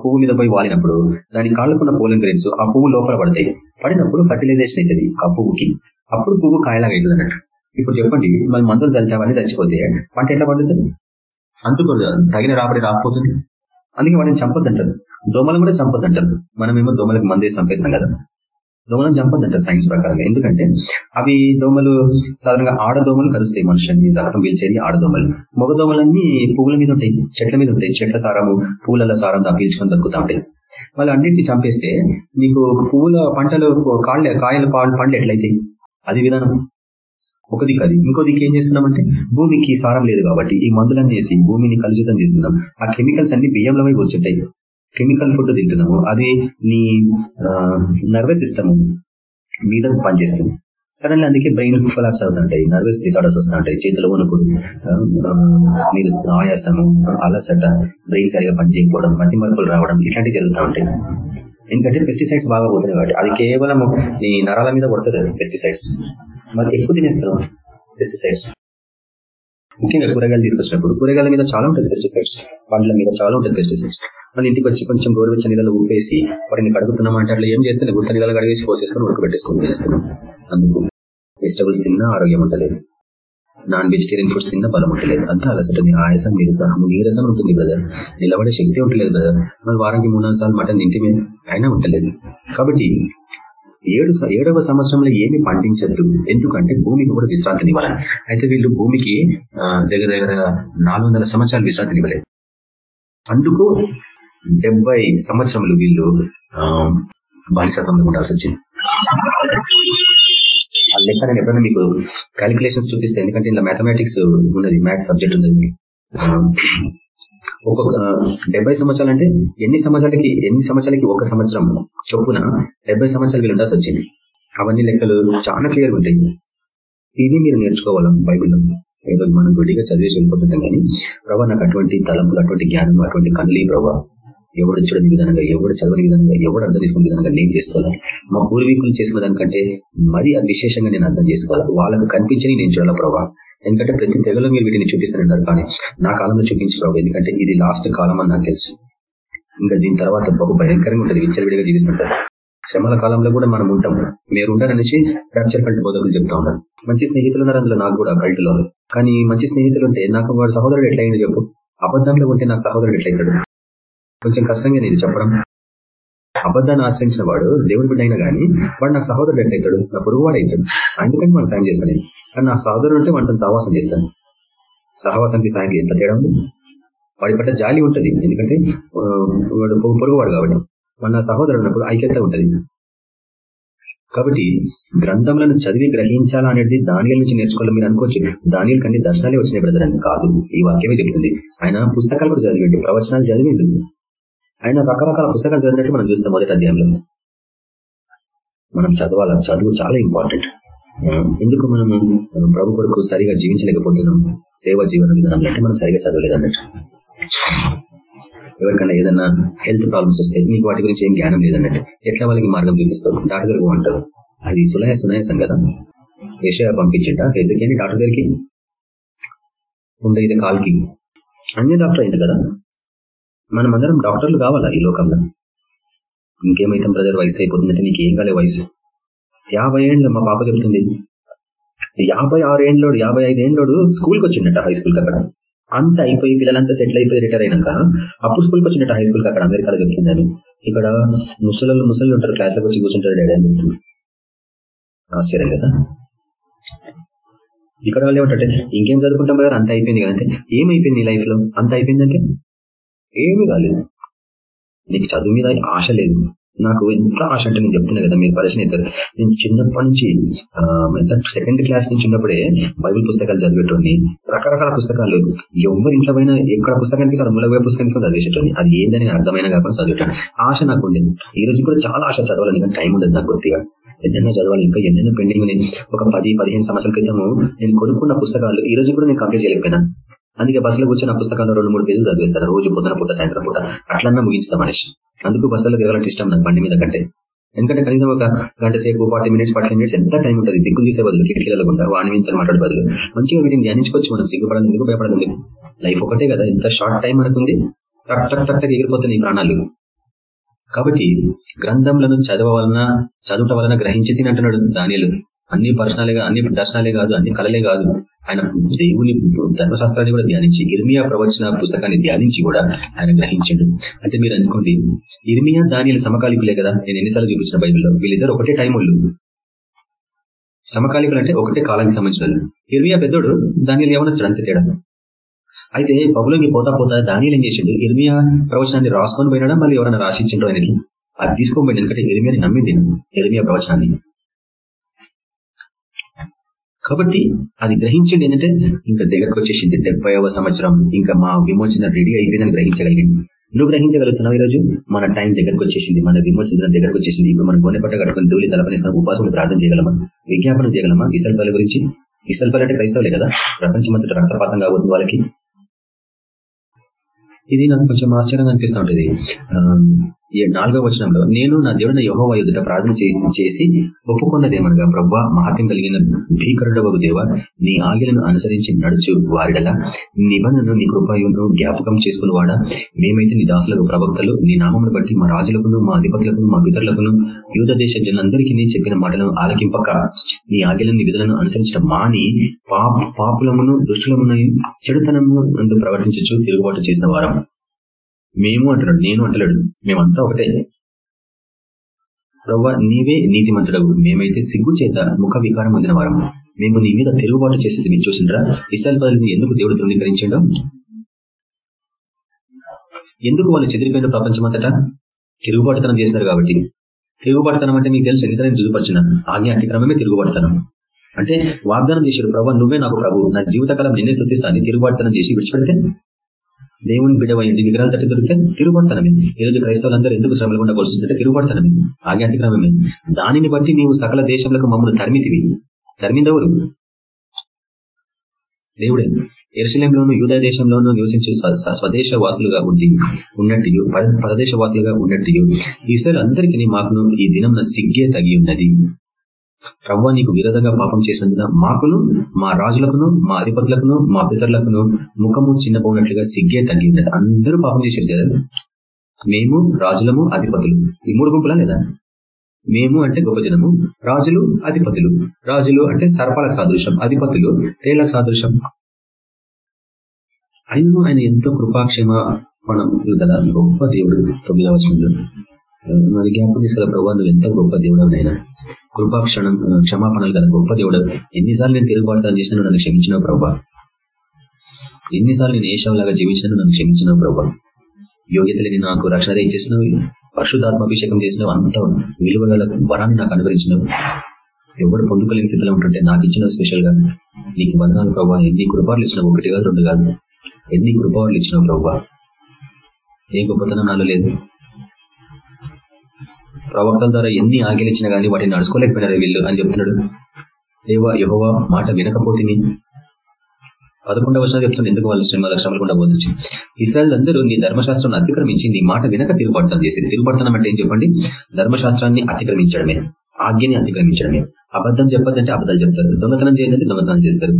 పువ్వు మీద పోయి వాలినప్పుడు దాని కాళ్ళకున్న పోలన్ గ్రెయిన్స్ ఆ పువ్వు లోపల పడతాయి. పడినప్పుడు ఫర్టిలైజేషన్ అవుతుంది ఆ పువ్వుకి. అప్పుడు పువ్వు కాయలాగా అవుతుంది అన్నట్టు. ఇప్పుడు చెప్పండి మళ్ళీ మందులు చల్లితామని చచ్చిపోతే పంట ఎట్లా పండుతుంది? అందుకోదు తగిన రాబడి రాకపోతుంది. అందుకే వాటిని చంపొద్దంటారు. దోమలను కూడా చంపొద్దంటారు. మనమేమో దోమలకు మందే చంపేస్తాం కదా. దోమలను చంపొద్దంటారు సైన్స్ ప్రకారంగా. ఎందుకంటే అవి దోమలు సాధారణంగా ఆడదోమలు కలుస్తాయి మనుషులని రక్తం పీల్చేది ఆడదోమలు మగదోమలన్నీ పువ్వుల మీద ఉంటాయి. చెట్ల మీద ఉంటాయి. చెట్ల సారము పూల సారం పీల్చుకొని దక్కుతా ఉంటాయి. వాళ్ళు అన్నింటినీ చంపేస్తే నీకు పువ్వుల పంటలు కాళ్ళ కాయల పండ్లు ఎట్లయితాయి అది విధానం. ఒక దిక్కు అది. ఇంకో దిక్కు ఏం చేస్తున్నామంటే భూమికి సారం లేదు కాబట్టి ఈ మందులన్నీ వేసి భూమిని కలుషితం చేస్తున్నాం. ఆ కెమికల్స్ అన్ని బియ్యంలో కూర్చుంటాయి కెమికల్ ఫుడ్ తింటున్నాము అది నీ నర్వస్ సిస్టమ్ మీద పనిచేస్తుంది. సడన్లీ అందుకే బ్రెయిన్ కొలాప్స్ అవుతుంటాయి నర్వస్ డిసార్డర్స్ వస్తుంటాయి చేతులు వణుకుడు మీరు ఆయాసము అలసట బ్రెయిన్ సరిగా పనిచేయకపోవడం మతి మరుపులు రావడం ఇట్లాంటివి జరుగుతూ ఉంటాయి. ఎందుకంటే పెస్టిసైడ్స్ బాగా పోతున్నాయి కాబట్టి అది కేవలం నీ నరాల మీద పడుతుంది పెస్టిసైడ్స్. మరి ఎక్కువ తినేస్తున్నాం పెస్టిసైడ్స్? ముఖ్యంగా కూరగాయలు తీసుకొచ్చినప్పుడు కూరగాయల మీద చాలా ఉంటుంది పెస్టిసైడ్స్ పండ్ల మీద చాలా ఉంటుంది పెస్టిసైడ్స్. మన ఇంటికి వచ్చి కొంచెం గోరువెచ్చ నీళ్ళలో ఊపేసి వాటిని కడుగుతున్నాం అంటే అట్లా ఏం చేస్తున్నాయి గుర్త నీళ్ళలో కడిగేసి పోసేసుకొని ఉడకబెట్టేసుకొని చేస్తున్నాం అందుకు వెజిటబుల్స్ తిన్నా ఆరోగ్యం ఉండలేదు. నాన్ వెజిటేరియన్ ఫుడ్స్ తిన్నా బలం ఉండలేదు. అంతా అలసటని ఆయాసం నీరసం నీరసం ఉంటుంది బ్రదర్ నిలబడే శక్తి ఉండలేదు బ్రదర్ మరి వారానికి మూడు నాలుగు సార్లు మటన్ తింటే అయినా ఉండలేదు. కాబట్టి ఏడు ఏడవ సంవత్సరంలో ఏమి పండించద్దు. ఎందుకంటే భూమికి కూడా విశ్రాంతిని ఇవ్వాలి. అయితే వీళ్ళు భూమికి దగ్గర దగ్గర నాలుగు వందల సంవత్సరాలు విశ్రాంతిని ఇవ్వలేదు. అందుకు డెబ్బై సంవత్సరములు వీళ్ళు బానిసత్వంలో ఉండాల్సి వచ్చింది. ఆ లెక్క నేను ఎప్పుడైనా మీకు క్యాలిక్యులేషన్స్ చూపిస్తే ఎందుకంటే ఇలా మ్యాథమెటిక్స్ ఉన్నది మ్యాథ్స్ సబ్జెక్ట్ ఉన్నది. ఒక్కొక్క డెబ్బై సంవత్సరాలు అంటే ఎన్ని సంవత్సరాలకి ఎన్ని సంవత్సరాలకి ఒక సంవత్సరం చొప్పున డెబ్బై సంవత్సరాలు వీళ్ళు ఉండాల్సి వచ్చింది. అవన్నీ లెక్కలు చాలా క్లియర్గా ఉంటాయి. ఇది మీరు నేర్చుకోవాలి బైబిల్లో? ఏదో మనం గుడిగా చదివేసి వెళ్ళిపోతుంటాం కానీ ప్రభావ నాకు అటువంటి తలంపులు అటువంటి జ్ఞానం అటువంటి కనులు ప్రభావ ఎవడు చూడని విధానంగా ఎవడు చదవని విధానంగా ఎవడు అర్థం చేసుకునే విధానంగా నేను చేసుకోవాలా? మా పూర్వీకులు చేసుకున్న దానికంటే మరీ అది విశేషంగా నేను అర్థం చేసుకోవాలి? వాళ్ళకు కనిపించని నేను చూడాల ప్రభావ ఎందుకంటే ప్రతి తెగలో మీరు వీటిని చూపిస్తానన్నారు కానీ నా కాలంలో చూపించి ప్రభావ ఎందుకంటే ఇది లాస్ట్ కాలం అని నాకు తెలుసు. ఇంకా దీని తర్వాత బహు భయంకరంగా ఉంటుంది విచ్చలవిడిగా జీవిస్తుంటారు. శ్రమల కాలంలో కూడా మనం ఉంటాం. మీరు ఉండాలనేసి ర్యాప్చర్ కల్ట్ బోధకులు చెప్తా ఉన్నారు మంచి స్నేహితులు ఉన్నారు అందులో నాకు కూడా కల్టులో కానీ మంచి స్నేహితులు ఉంటే నాకు వాడు సహోదరుడు ఎట్లయింది చెప్పు. అబద్ధంలో ఉంటే నాకు సహోదరుడు ఎట్లయితాడు? కొంచెం కష్టంగా నేను చెప్పడం. అబద్ధాన్ని ఆశ్రయించిన వాడు దేవుడి బిడ్డ అయినా కానీ వాడు నాకు సహోదరుడు ఎట్లయితాడు? నా పొరుగువాడు అవుతాడు అందుకని మనం సాయం చేస్తాను కానీ నా సహోదరుడు ఉంటే వాటిని సహవాసం చేస్తాను. సహవాసానికి సాయం ఎంత తేడా? వాడి పట్ల జాలి ఉంటుంది. ఎందుకంటే వాడు పొరుగువాడు కాబట్టి. మన సహోదరుడు ఉన్నప్పుడు ఐక్యత ఉంటుంది. కాబట్టి గ్రంథములను చదివి గ్రహించాలా అనేది దానిల నుంచి నేర్చుకోవాలి మీరు అనుకోవచ్చు. దానిల కన్నీ దర్శనాలే వచ్చినాయి బ్రదర్ అని కాదు. ఈ వాక్యమే చెబుతుంది. ఆయన పుస్తకాలు కూడా చదివిండు ప్రవచనాలు చదివిండు. ఆయన రకరకాల పుస్తకాలు చదివినట్టు మనం చూస్తాం మొదటి అధ్యాయంలో. మనం చదవాలి? చదువు చాలా ఇంపార్టెంట్. ఎందుకు మనము ప్రభు కొరకు సరిగా జీవించలేకపోతున్నాం? సేవ జీవన విధానం అంటే మనం సరిగా చదవలేదు అన్నట్టు ఎవరికైనా ఏదన్నా హెల్త్ ప్రాబ్లమ్స్ వస్తే నీకు వాటి గురించి ఏం జ్ఞానం లేదన్నట్టు ఎట్లా వాళ్ళకి మార్గం చూపిస్తావు డాక్టర్ దగ్గరకు అంటారు అది సులయ సునాయాసం కదా ఏషియా పంపించింట ఎజకేని డాక్టర్ దగ్గరికి ఉండే ఇది కాల్కి. అన్ని డాక్టర్ అయింది కదా? మనం అందరం డాక్టర్లు కావాలా ఈ లోకంలో? ఇంకేమైతే బ్రదర్ వయసు అయిపోతుందంటే నీకు ఏం కాలే వయసు? యాభై ఏండ్లు మా పాప చెబుతుంది. యాభై ఆరు ఏండ్లోడు యాభై ఐదు ఏండ్లోడు స్కూల్కి వచ్చిండట హై స్కూల్కి అక్కడ అంత అయిపోయి పిల్లలంతా సెటిల్ అయిపోయి రిటైర్ అయినాక అప్పుడు స్కూల్కి వచ్చినట్టు హై స్కూల్కి అక్కడ అమెరికాలో చెప్తున్నాను ఇక్కడ ముసలు ముసలు ఉంటారు క్లాస్లోకి వచ్చి కూర్చుంటారు డాడీ అని చెప్తుంది ఆశ్చర్యం కదా. ఇక్కడ వాళ్ళు ఏమంటే ఇంకేం చదువుకుంటాం కదా అంత అయిపోయింది కదంటే ఏమైపోయింది నీ లైఫ్లో? అంత అయిపోయిందంటే? ఏమీ కాలేదు. నీకు చదువు మీద ఆశ లేదు. నాకు ఎంత ఆశ అంటే నేను చెప్తున్నా కదా మీరు పరిచయం అవుతారు నేను చిన్నప్పటి నుంచి ఎంత సెకండ్ క్లాస్ నుంచి ఉన్నప్పుడే బైబిల్ పుస్తకాలు చదివేటోని రకరకాల పుస్తకాలు ఎవరి ఇంట్లో పోయినా ఎక్కడ పుస్తకానికి సార్ మూలగా పుస్తకానికి చదివేసేటోని అది ఏందని అర్థమైన కాకుండా చదివేటాను ఆశ నాకు ఉండేది ఈ రోజు కూడా చాలా ఆశ చదవాలి ఇంకా టైం ఉండదు నాకు కొద్దిగా. ఎన్నెన్నో చదవాలి ఇంకా ఎన్నెన్నో పెండింగ్ ఒక పది పదిహేను సంవత్సరాల క్రితము నేను కొనుక్కున్న పుస్తకాలు ఈ రోజు కూడా నేను కంప్లీట్ చేయలేకపోయినా. అందుకే బస్సులో కూర్చొని ఆ పుస్తకాలు రెండు మూడు పేజీలు చదివేస్తారు. రోజు పొద్దున పూట సాయంత్రం పూట. అట్లన్నా ముగించుతాం మనిషి. అందుకు బస్సులో తిరగాలంటే ఇష్టం నాకు బండి మీద కంటే. ఎందుకంటే కనీసం ఒక గంట సేపు ఫార్టీ మినిట్స్ ఫార్టీ మినిట్స్ ఎంత టైం ఉంటుంది? దిక్కు చూసే బదులు కిటికీలలో ఉంటారు వాణి మాట్లాడే బదులు. మంచిగా వీటిని ధ్యానించుకోవచ్చు మనం. సిగ్గుపడాలి ఎందుకు భయపడాలి లైఫ్ ఒకటే కదా. ఎంత షార్ట్ టైం అనుకుంది టక్ టక్ టక్ ఎగిరిపోతుంది ప్రాణాలు. కాబట్టి గ్రంథంలను చదవలన చదవటం వలన గ్రహించి తినంటున్నాడు దానిలు అన్ని పర్సనాలే అన్ని దర్శనాలే కాదు అన్ని కళలే కాదు. ఆయన దేవుని ధర్మశాస్త్రాన్ని కూడా ధ్యానించి ఇర్మియా ప్రవచన పుస్తకాన్ని ధ్యానించి కూడా ఆయన గ్రహించండు. అంటే మీరు అనుకోండి ఇర్మియా దానిలు సమకాలికులే కదా? నేను ఎన్నిసార్లు చూపించిన బైబిల్లో. వీళ్ళిద్దరు ఒకటే టైం వాళ్ళు సమకాలికులు అంటే ఒకటే కాలానికి సంబంధించిన ఇర్మియా పెద్దోడు దానిలు ఏమనొస్తాడు అంతే తేడా. అయితే పబులోకి పోతా పోతా దానిలు ఏం చేసిండు? ఇర్మియా ప్రవచనాన్ని రాసుకొని పోయినాడా? మళ్ళీ ఎవరైనా రాసిచ్చిండో ఆయనకి? అది తీసుకోబోయింది ఎందుకంటే ఇర్మియాని నమ్మింది ఇర్మియా ప్రవచనాన్ని. కాబట్టి అది గ్రహించండి ఏంటంటే ఇంకా దగ్గరకు వచ్చేసింది డెబ్బైవ సంవత్సరం. ఇంకా మా విమోచన రెడీ అయిపోయిందని గ్రహించగలిగింది. నువ్వు గ్రహించగలుగుతున్నావు ఈరోజు? మన టైం దగ్గరకు వచ్చేసింది. మన విమోచన దగ్గరకు వచ్చేసింది. ఇప్పుడు మనం గోనెపట్ట కట్టుకుని దూలి తలపనేసుకుని ఉపాసం ప్రార్థన చేయగలమా? విజ్ఞాపనం చేయగలమా? ఇసల్పల్లి గురించి? ఇసల్పల్లి అంటే క్రైస్తవులే కదా? ప్రపంచమంతటి రక్తపాతం కాబోతుంది వాళ్ళకి? ఇది నాకు కొంచెం ఆశ్చర్యంగా అనిపిస్తూ ఉంటుంది. నాలుగో వచనంలో నేను నా దేవుడిన యహోవ యుద్ధ ప్రార్థన చేసి చేసి ఒప్పుకున్నదేమనగా ప్రభా మహత్యం కలిగిన భీకరుడవ దేవ నీ ఆగిలను అనుసరించి నడుచు వారిడల. నిబంధనను నీ కృపయును జ్ఞాపకం చేసుకుని మేమైతే నీ దాసులకు ప్రవక్తలు నీ నామమును బట్టి మా రాజులకును మా అధిపతులకు మా పితరులకును యూద దేశ జనందరికీ చెప్పిన మాటలను ఆలకింపక. నీ ఆగిలను నీ విధులను అనుసరించడం మాని పాపులమును దుష్టులమున చెడుతనము ప్రవర్తించచ్చు తిరుగుబాటు చేసిన వారం. మేము అంటున్నాడు నేను అంటలేడు మేమంతా ఒకటే. ప్రవ్వ నీవే నీతిమంతుడవు మేమైతే సిగ్గు చేత ముఖ వికారం పొందిన వారం మేము నీ మీద తిరుగుబాటు చేసేది మీరు చూసిండ్రా? ఇసల్ బదులు ఎందుకు దేవుడు ధృవీకరించడం? ఎందుకు వాళ్ళు చెదిరిపోయిన ప్రపంచమంతటా తిరుగుబాటుతనం చేసినారు కాబట్టి. తిరుగుబాటుతనం అంటే మీకు తెలుసు ఎన్నిసార్లు రుజుపరిచిన ఆజ్ఞ అతిక్రమమే తిరుగుబాటుతనం. అంటే వాగ్దానం చేశాడు ప్రభావ నువ్వే నాకు ప్రభు నా జీవితకాలం నిన్నే శుద్ధిస్తాను తిరుగుబాటుతనం చేసి విడిచిపెడితే దేవుని బిడవయండి విగ్రహాలు తట్టి దొరికితే తిరుగుబడతనమే. ఈ రోజు క్రైస్తవులందరూ ఎందుకు శ్రమలు గుండా కొలుస్తుంటే తిరుగుబడతనమే ఆజ్ఞాతిక్రమమే దానిని బట్టి నీవు సకల దేశంలో మమ్మల్ని ధర్మితివి తరిమిందెవరు దేవుడే. ఎరుసలేంలోను యూదా దేశంలోనూ నివసించే స్వదేశ వాసులుగా ఉండి ఉన్నట్టు పరదేశ వాసులుగా ఉన్నట్టు ఈసారి అందరికీ మాకును ఈ దినం సిగ్గే తగి ఉన్నది ప్రవ్వ నీకు విరోధంగా పాపం చేసినందున మాకును మా రాజులకును మా అధిపతులకును మా పితరులకును ముఖము చిన్నపోయినట్లుగా సిగ్గే తగ్గి ఉన్నది అందరూ పాపం చేశారు కదా? మేము రాజులము అధిపతులు. ఈ మూడు గుంపులా లేదా? మేము అంటే గొప్ప జనము రాజులు అధిపతులు. రాజులు అంటే సర్పాలకు సాదృశ్యం అధిపతులు తేళ్ళకు సాదృశ్యం. అయినను ఆయన ఎంతో కృపాక్షేమ మనం కదా? గొప్ప దేవుడు తొమ్మిదవ వచనంలో. మరి జ్ఞాపకం తీసుకున్న ప్రభావ నువ్వు ఎంత గొప్ప దేవుడు అయినా కృపాక్షణం క్షమాపణలు కదా గొప్ప దేవుడు. ఎన్నిసార్లు నేను తిరుగుబాటుతాను చేసినా నన్ను క్షమించిన ప్రభా. ఎన్నిసార్లు నేను ఏషవలాగా జీవించినా నన్ను క్షమించిన ప్రభా. యోగ్యతలేని నాకు రక్షణ చేసినవి పరిశుద్ధాత్మాభిషేకం చేసినవి అంత విలువ గల వరాన్ని నాకు అనుగ్రహించినవి. ఎవరు పొందుకోలేని స్థితిలో ఉంటుంటే నాకు ఇచ్చిన స్పెషల్గా. నీకు వందనాలు ప్రభావ ఎన్ని కృపాలు ఇచ్చినావు? ఒకటి కాదు రెండు కాదు. ఎన్ని కృపాలు ఇచ్చినావు ప్రభావ ఏ గొప్పతనం నాలో లేదు. ప్రవక్తల ద్వారా ఎన్ని ఆగిలించినా కానీ వాటిని నడుచుకోలేకపోయినారు వీళ్ళు అని చెప్తున్నాడు. దేవ యహోవా మాట వినకపోతే పదకొండవ వర్షాలు చెప్తున్నాను ఎందుకు వాళ్ళు శ్రమల శ్రమలు కూడా పోవచ్చు ఇస్రాయల్ అందరూ నీ ధర్మశాస్త్రాన్ని అతిక్రమించి నీ మాట వినక తిరుగుబడతాం చేసేది. తిరుగుబడతాం అంటే ఏం చెప్పండి? ధర్మశాస్త్రాన్ని అతిక్రమించడమే. ఆజ్ఞని అతిక్రమించడమే. అబద్ధం చెప్పదంటే అబద్ధాలు చెప్తారు. దొంగతనం చేయాలంటే దొంగతనం చేస్తారు.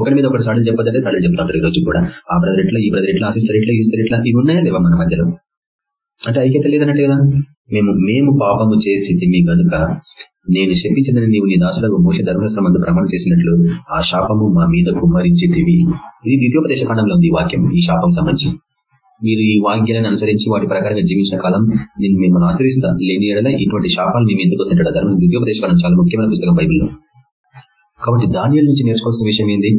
ఒకరి మీద ఒకటి సాడలు చెప్పదంటే సాడలు చెప్తారు ఈ రోజు కూడా. ఆ బ్రదర్ ఎట్లా ఈ బ్రదర్ ఎట్లా ఆశిస్తారు ఎట్లా ఇస్తారు ఎట్లా ఇవి ఉన్నాయా లేవా మన మధ్యలో? అంటే ఐక్యత లేదన్నట్టు కదా? మేము మేము పాపము చేసింది మీ కనుక నేను శపించిందని నీవు నీ దాసులకు మోస ధర్మస్థం ప్రమాణం చేసినట్లు ఆ శాపము మా మీద కుమ్మరించితివి ఇది ద్వితీయోపదేశ కాండంలో ఉంది ఈ వాక్యం ఈ శాపం సంబంధించి. మీరు ఈ వాక్యాలను అనుసరించి వాటి ప్రకారంగా జీవించిన కాలం నేను మిమ్మల్ని ఆశ్రయిస్తా. లేని ఏడల ఇటువంటి శాపాలు మేము ఎందుకు వస్తుంటాడు ధర్మ ద్వితీయోపదేశ కాలం చాలా ముఖ్యమైన పుస్తకం బైబిల్లో. కాబట్టి దానియాల నుంచి నేర్చుకోవాల్సిన విషయం ఏంది?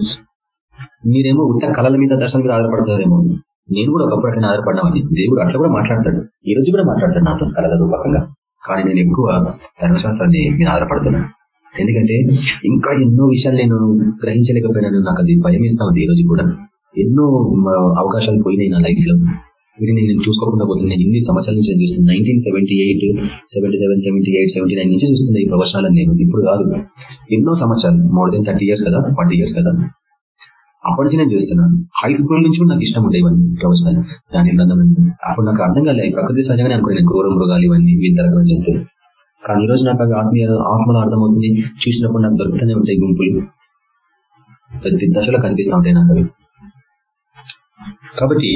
మీరేమో ఉత్త కళల మీద దర్శనం మీద ఆధారపడతారేమో. నేను కూడా ఒకప్పుడు అట్లా ఆధారపడినవని దేవుడు అట్లా కూడా మాట్లాడతాడు. ఈ రోజు కూడా మాట్లాడతాడు నాతో కళల రూపకంగా కానీ నేను ఎక్కువ ధర్మశాస్త్రాన్ని నేను ఆధారపడుతున్నాను ఎందుకంటే ఇంకా ఎన్నో విషయాలు నేను గ్రహించలేకపోయినాను. నాకు అది భయం ఇస్తా ఉంది ఈ రోజు కూడా. ఎన్నో అవకాశాలు పోయినాయి నా లైఫ్లో. వీటిని నేను చూసుకోకుండా పోతుంది నేను ఇన్ని సంవత్సరాల నుంచి చూస్తున్నాను nineteen seventy eight seventy seven seventy eight seventy nine నుంచి చూస్తున్నా ఈ ప్రవచనాలను నేను ఇప్పుడు కాదు. ఎన్నో సంవత్సరాలు మోర్ దెన్ థర్టీ ఇయర్స్ కదా ఫార్టీ ఇయర్స్ కదా. అప్పటి నుంచి నేను చూస్తున్నాను. హై స్కూల్ నుంచి కూడా నాకు ఇష్టం ఉండే ఇవన్నీ ప్రవచనాలు. దాని గ్రంథం అప్పుడు నాకు అర్థం కాలేదు ప్రకృతి సహజంగానే అనుకున్నాను క్రూర మృగాలు ఇవన్నీ వివిధ రకాల జంతువులు కానీ ఈ రోజు నాకు ఆత్మీయ ఆత్మలో అర్థమవుతుంది. చూసినప్పుడు నాకు దొరుకుతూనే ఉంటాయి గుంపులు. ప్రతి దశలో కనిపిస్తూ ఉంటాయి నాకు అవి. కాబట్టి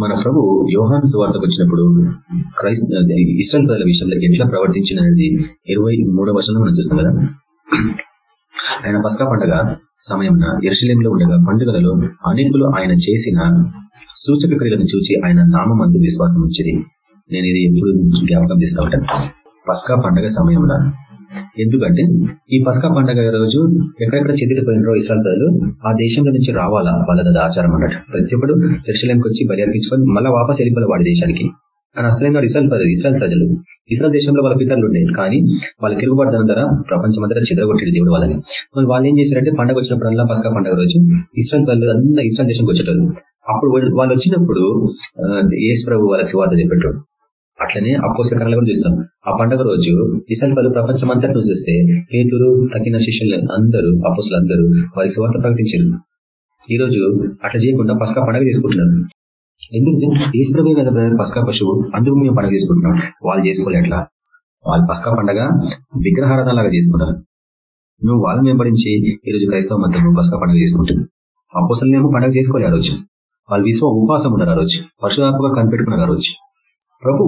మన ప్రభు యోహాన్ సువార్తకు వచ్చినప్పుడు క్రైస్త ఇస్రాయల్ ప్రజల విషయంలో ఎట్లా ప్రవర్తించినది ఇరవై మూడో వర్షంలో మనం చూస్తాం కదా. ఆయన పసకా పండుగ సమయంన ఎరుశలేంలో ఉండగా పండుగలలో అనేకులు ఆయన చేసిన సూచక క్రియలను చూచి ఆయన నామందు విశ్వాసం వచ్చింది నేను ఇది ఎప్పుడు జ్ఞాపకం చేస్తూ ఉంటాను. పస్కా పండుగ సమయంలో ఎందుకంటే ఈ పసకా పండుగ రోజు ఎక్కడెక్కడ చెదిరిపోయినారో ఇస్రాల్ ప్రజలు ఆ దేశంలో నుంచి రావాలా? వాళ్ళ ఆచారం అన్నట్టు ప్రతి ఒక్కడు ఎరుశలేంకి వచ్చి బలి అర్పించుకొని మళ్ళీ వాపస్ వెళ్ళిపోవాలి వాడి దేశానికి. అని అసలైన ఇస్రాయల్ ప్రజలు ఇస్రాయల్ ప్రజలు. ఇస్రాయల్ దేశంలో వాళ్ళ పితరులు ఉండేది కానీ వాళ్ళ తిరుగుబడదనం ద్వారా ప్రపంచమంతా చెదరగొట్టాడు దేవుడు వాళ్ళని. మరి వాళ్ళు ఏం చేశారంటే పండగ వచ్చినప్పుడల్లా పసకా పండగ రోజు ఇస్రాయల్ ప్రజలు అంతా ఇస్రాయల్ దేశంకి వచ్చేటారు అప్పుడు వాళ్ళు వచ్చినప్పుడు ఏసు ప్రభు వాళ్ళకి శివార్త చెప్పేటాడు. అట్లనే అపోసల కళలు కూడా చూస్తాం. ఆ పండుగ రోజు ఇసల్ పలు ప్రపంచం అంతటి చూస్తే పేతురు తగిన శిష్యులు అందరూ అపోసలు అందరూ వారికి స్వార్థ ప్రకటించారు. ఈ రోజు అట్లా చేయకుండా పసకా పండగ చేసుకుంటున్నారు. ఎందుకంటే ఈశ్వరమే కదా పసకా పశువు? అందుకు మేము పండుగ చేసుకుంటున్నాం. వాళ్ళు చేసుకోలే అట్లా వాళ్ళు పసకా పండగ విగ్రహారాధనలాగా చేసుకున్నారు నువ్వు వాళ్ళని వెంబడించి ఈరోజు క్రైస్తవ మతం పసకా పండుగ చేసుకుంటున్నావు అపోసలనేమో పండుగ చేసుకోలే ఆ రోజు. వాళ్ళు విశ్వ ఉపవాసం ఉన్నారు ఆ రోజు. పరశురాత్మగా కనిపెట్టుకున్నారు ఆ రోజు. ప్రభు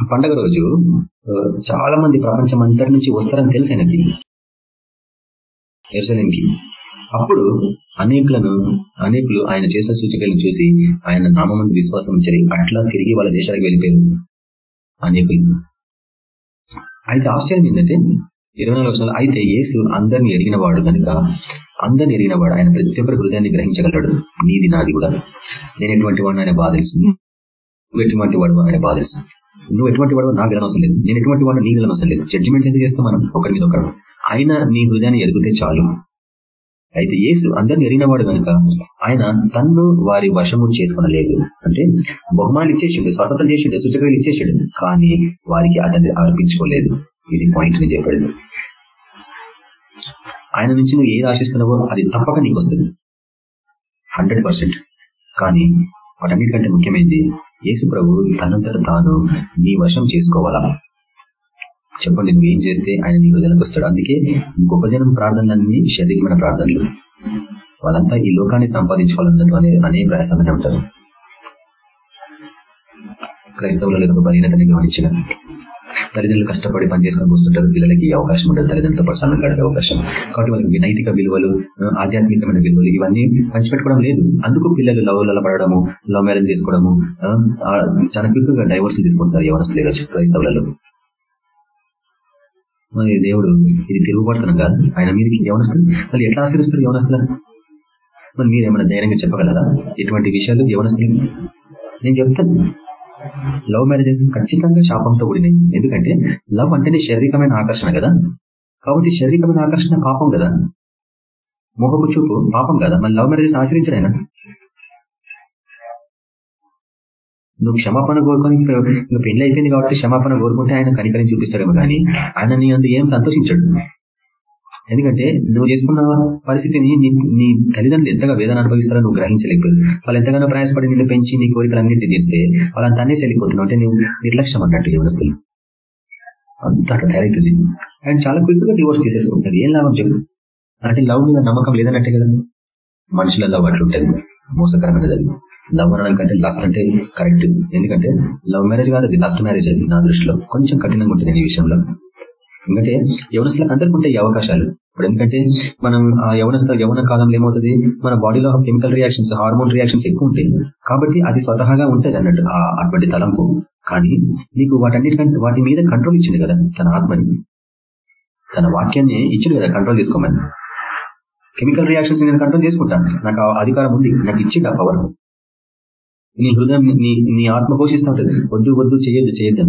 ఆ పండగ రోజు చాలా మంది ప్రపంచం అంతటి నుంచి వస్తారని తెలుసు ఆయనకి. ఎరుసలేంకి. అప్పుడు అనేకులను అనేకులు ఆయన చేసిన సూచికలను చూసి ఆయన నామందు విశ్వాసం ఉంచరి అట్లా తిరిగి వాళ్ళ దేశాలకు వెళ్ళిపోయారు అనేకులు. అయితే ఆశ్చర్యం ఏంటంటే ఇరవై నాలుగు అయితే యేసు అందరిని ఎరిగిన వాడు కనుక అందరిని ఎరిగినవాడు ఆయన ప్రతి ఒక్కరి హృదయాన్ని గ్రహించగలడు. నీది నాది కూడా. నేను ఎటువంటి వాడిని ఆయన బాధిస్తు నువ్వు ఎటువంటి వాడు ఆయన బాధిస్తు నువ్వు ఎటువంటి వాడు నాకు అవసరం లేదు. నేను ఎటువంటి వాడు నీకు అవసరం లేదు. జడ్జిమెంట్స్ ఎంత చేస్తాం మనం ఒకరి మీద ఒకరు. ఆయన నీ హృదయాన్ని ఎరిగితే చాలు. అయితే యేసు అందరిని ఎరిగినవాడు కనుక ఆయన తన్ను వారి వశము చేసుకునలేదు. అంటే బహుమానులు ఇచ్చేసిండు స్వతంత్రం చేసిండు సూచకలు ఇచ్చేసిండు కానీ వారికి అతన్ని అర్పించుకోలేదు. ఇది పాయింట్ అని చెప్పాడు ఆయన నుంచి నువ్వు ఏది ఆశిస్తున్నావో అది తప్పక నీకు వస్తుంది. Hundred percent. కానీ వాటన్నిటికంటే ముఖ్యమైనది యేసు ప్రభు తనంతట తాను నీ వశం చేసుకోవాలా? చెప్పండి నువ్వు ఏం చేస్తే ఆయన నీ హృదయానికి వస్తాడు అందుకే గొప్ప జనం ప్రార్థనలన్నీ శారీరకమైన ప్రార్థనలు. వాళ్ళంతా ఈ లోకాన్ని సంపాదించుకోవాలన్నది అనే అనే ఉంటారు. క్రైస్తవులలో ఒక బలీనతని గమనించిన తల్లిదండ్రులు కష్టపడి పని చేసుకొని కూర్చుంటారు. పిల్లలకి అవకాశం ఉండదు తల్లిదండ్రులతో పాటు సమయం గడిపే అవకాశం. కాబట్టి వాళ్ళకి నైతిక విలువలు ఆధ్యాత్మికమైన విలువలు ఇవన్నీ పంచిపెట్టుకోవడం లేదు. అందుకు పిల్లలు లవ్లలో పడడము లవ్ మ్యారేజ్ చేసుకోవడము చాలా క్విక్గా డైవర్స్ తీసుకుంటారు ఎవరస్తులు క్రైస్తవులలో. మరి దేవుడు ఇది తిరుగుబడుతున్నాం కాదు. ఆయన మీదకి ఎవరొస్తారు మళ్ళీ ఎట్లా ఆశ్రయిస్తారు ఎవరొస్తారు మరి మీరు ఏమైనా ధైర్యంగా చెప్పగలరా? ఇటువంటి విషయాలు ఎవరొస్తారు నేను చెప్తాను. లవ్ మ్యారేజెస్ ఖచ్చితంగా శాపంతో కూడినాయి ఎందుకంటే లవ్ అంటేనే శారీరకమైన ఆకర్షణ కదా. కాబట్టి శారీరకమైన ఆకర్షణ పాపం కదా. మొహపు చూపు పాపం కదా. మరి లవ్ మ్యారేజెస్ ఆశ్రయించడైనా నువ్వు క్షమాపణ కోరుకొని నువ్వు పెళ్ళి అయిపోయింది కాబట్టి క్షమాపణ కోరుకుంటే ఆయన కనికరిని చూపిస్తాడేమో కానీ ఆయన నీ అందు ఏం సంతోషించడు. ఎందుకంటే నువ్వు చేసుకున్న పరిస్థితిని నీ తల్లిదండ్రులు ఎంతగా వేదన అనుభవిస్తారో నువ్వు గ్రహించలేకపోయావు వాళ్ళు ఎంతగానో ప్రయాసపడి నిన్ను పెంచి నీ కోరికలన్నింటినీ తీస్తే వాళ్ళని తన్నేసి వెళ్ళిపోతున్నావు అంటే నువ్వు నిర్లక్ష్యం అన్నట్టు యువనస్తులు అంత అట్లా తయారవుతుంది అండ్ చాలా క్విక్గా డివోర్స్ తీసేసుకుంటున్నారు ఏం లాభం చెప్పు? అంటే లవ్ మీద నమ్మకం లేదన్నట్టే కదా. మనుషుల లవ్ అట్లుంటది. మోసకరమైనది లవ్ అనడం కంటే లస్ట్ అంటే కరెక్ట్ ఎందుకంటే లవ్ మ్యారేజ్ కాదు అది లస్ట్ మ్యారేజ్ అది నా దృష్టిలో. కొంచెం కఠినంగా ఉంటుంది ఈ విషయంలో. ఎందుకంటే యవనస్తులకు అందరికీ ఉంటాయి ఈ అవకాశాలు. ఇప్పుడు ఎందుకంటే మనం ఆ యవనస్థ యవన కాలంలో ఏమవుతుంది? మన బాడీలో కెమికల్ రియాక్షన్స్ హార్మోన్ రియాక్షన్స్ ఎక్కువ ఉంటాయి. కాబట్టి అది స్వతహాగా ఉంటుంది అన్నట్టు ఆ అటువంటి తలంపు. కానీ నీకు వాటన్నిటికంటే వాటి మీద కంట్రోల్ ఇచ్చింది కదా తన ఆత్మని. తన వాక్యాన్ని ఇచ్చింది కదా కంట్రోల్ తీసుకోమని. కెమికల్ రియాక్షన్స్ నేను కంట్రోల్ తీసుకుంటాను నాకు ఆ అధికారం ఉంది. నాకు ఇచ్చింది ఆ పవర్ నీ హృదయం నీ నీ ఆత్మ పోషిస్తూ ఉంటుంది వద్దు వద్దు చేయొద్దు చేయొద్దు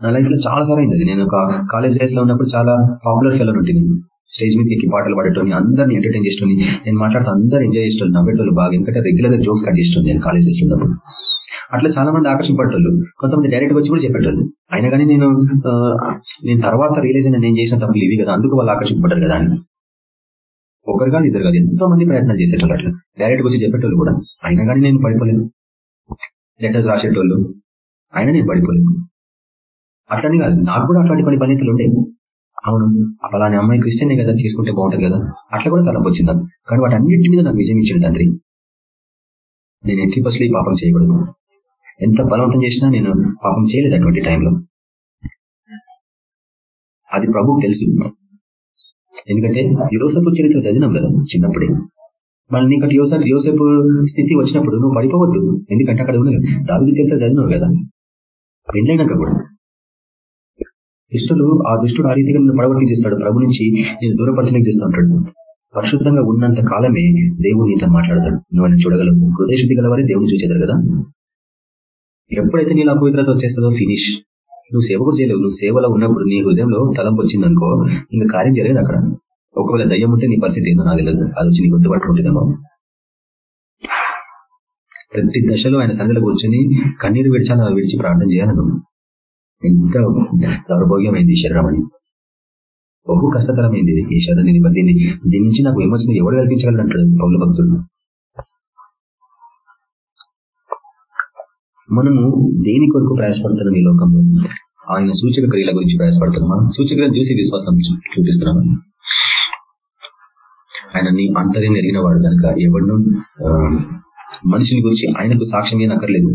నా లైఫ్లో చాలా సార్ అయింది నేను ఒక కాలేజ్ డేస్లో ఉన్నప్పుడు చాలా పాపులర్ ఫెలో ఉంటుంది స్టేజ్ మీద ఎక్కి పాటలు పాడేటోని అందరిని ఎంటర్టైన్ చేస్తుంది నేను మాట్లాడుతూ అందరూ ఎంజాయ్ చేసేటోళ్ళు నవ్వేటోళ్ళు బాగా. ఎందుకంటే రెగ్యులర్గా జోక్స్ కట్ చేస్తుంది నేను కాలేజ్ డేస్ ఉన్నప్పుడు. అట్లా చాలా మంది ఆకర్షింపడేటోళ్ళు కొంతమంది డైరెక్ట్ వచ్చి కూడా చెప్పేటోళ్ళు. అయినా కానీ నేను నేను తర్వాత రియలైజ్ అయినా నేను చేసిన తప్పులు ఇవి కదా అందుకు వాళ్ళు ఆకర్షింపడ్డారు కదా అని. ఒకరు కాదు ఇద్దరు కాదు ఎంతో మంది ప్రయత్నాలు చేసేటోళ్ళు అట్లా. డైరెక్ట్ వచ్చి చెప్పేటోళ్ళు కూడా. అయినా కానీ నేను పడిపోలేదు లెటర్స్ రాసేటోళ్ళు. అయినా నేను పడిపోలేదు అట్లనే కాదు. నాకు కూడా అట్లాంటి కొన్ని పనితులు ఉండే. అవును అలానే అమ్మాయి క్రిస్టియన్ కదా చేసుకుంటే బాగుంటుంది కదా. అట్లా కూడా తలంపు వచ్చిందా కానీ వాటి అన్నింటి మీద నాకు విజయం ఇచ్చింది తండ్రి. నేను ఎట్టి బస్సులో ఈ పాపం చేయకూడదు. ఎంత బలవంతం చేసినా నేను పాపం చేయలేదు అటువంటి టైంలో అది ప్రభుకు తెలుసు. ఎందుకంటే యోసపు చరిత్ర చదివినాం కదా చిన్నప్పుడే. మళ్ళీ నీకు అటు యోసపు యోసపు స్థితి వచ్చినప్పుడు నువ్వు పడిపోవద్దు. ఎందుకంటే అక్కడ ఉన్నది దావిది చరిత్ర చదివినావు కదా. పెళ్ళైనాక కూడా. దుష్టుడు ఆ దుష్టుడు ఆ రీతిగా నిన్ను పడగొట్టి చేస్తాడు. ప్రభు నుంచి నేను దూరపరచడానికి చేస్తూ ఉంటాడు. పరిశుద్ధంగా ఉన్నంత కాలమే దేవుడు నీతో మాట్లాడతాడు. నువ్వు అని చూడగలవు. హృదయశుద్ధి గలవారే దేవుని చూసేదారు కదా. ఎప్పుడైతే నీళ్ళ అపవిత్రత వచ్చేస్తుందో ఫినిష్. నువ్వు సేవ కూడా చేయలేవు. నువ్వు సేవలో ఉన్నప్పుడు నీ హృదయంలో తలంపు వచ్చిందనుకో ఇంకా కార్యం జరగదు అక్కడ. ఒకవేళ దయ్యం ఉంటే నీ పరిస్థితి ఏందో నాకు తెలియదు అది వచ్చి నీ గుర్తుపట్టుకుంటుందేమో ప్రతి దశలో ఆయన సంగతి కూర్చొని కన్నీరు విడిచాలా విడిచి ప్రార్థన చేయాలి నువ్వు. ఎంత దౌర్భోగ్యమైంది ఈ శరీరం అని. బహు కష్టతరమైంది ఈ శరీరం. దీన్ని దీని నుంచి నాకు విమర్శన ఎవరు కల్పించగలరు అంటాడు పౌల భక్తుడు? మనము దేని కొరకు ప్రయాసపడుతున్నాం ఈ లోకంలో? ఆయన సూచక క్రియల గురించి ప్రయాసపడుతున్నామా? సూచకలను చూసి విశ్వాసం చూపిస్తున్నామా? ఆయనని అంతర్యం ఎరిగిన వాడు కనుక ఎవడు మనిషిని గురించి ఆయనకు సాక్ష్యం ఏనక్కర్లేదు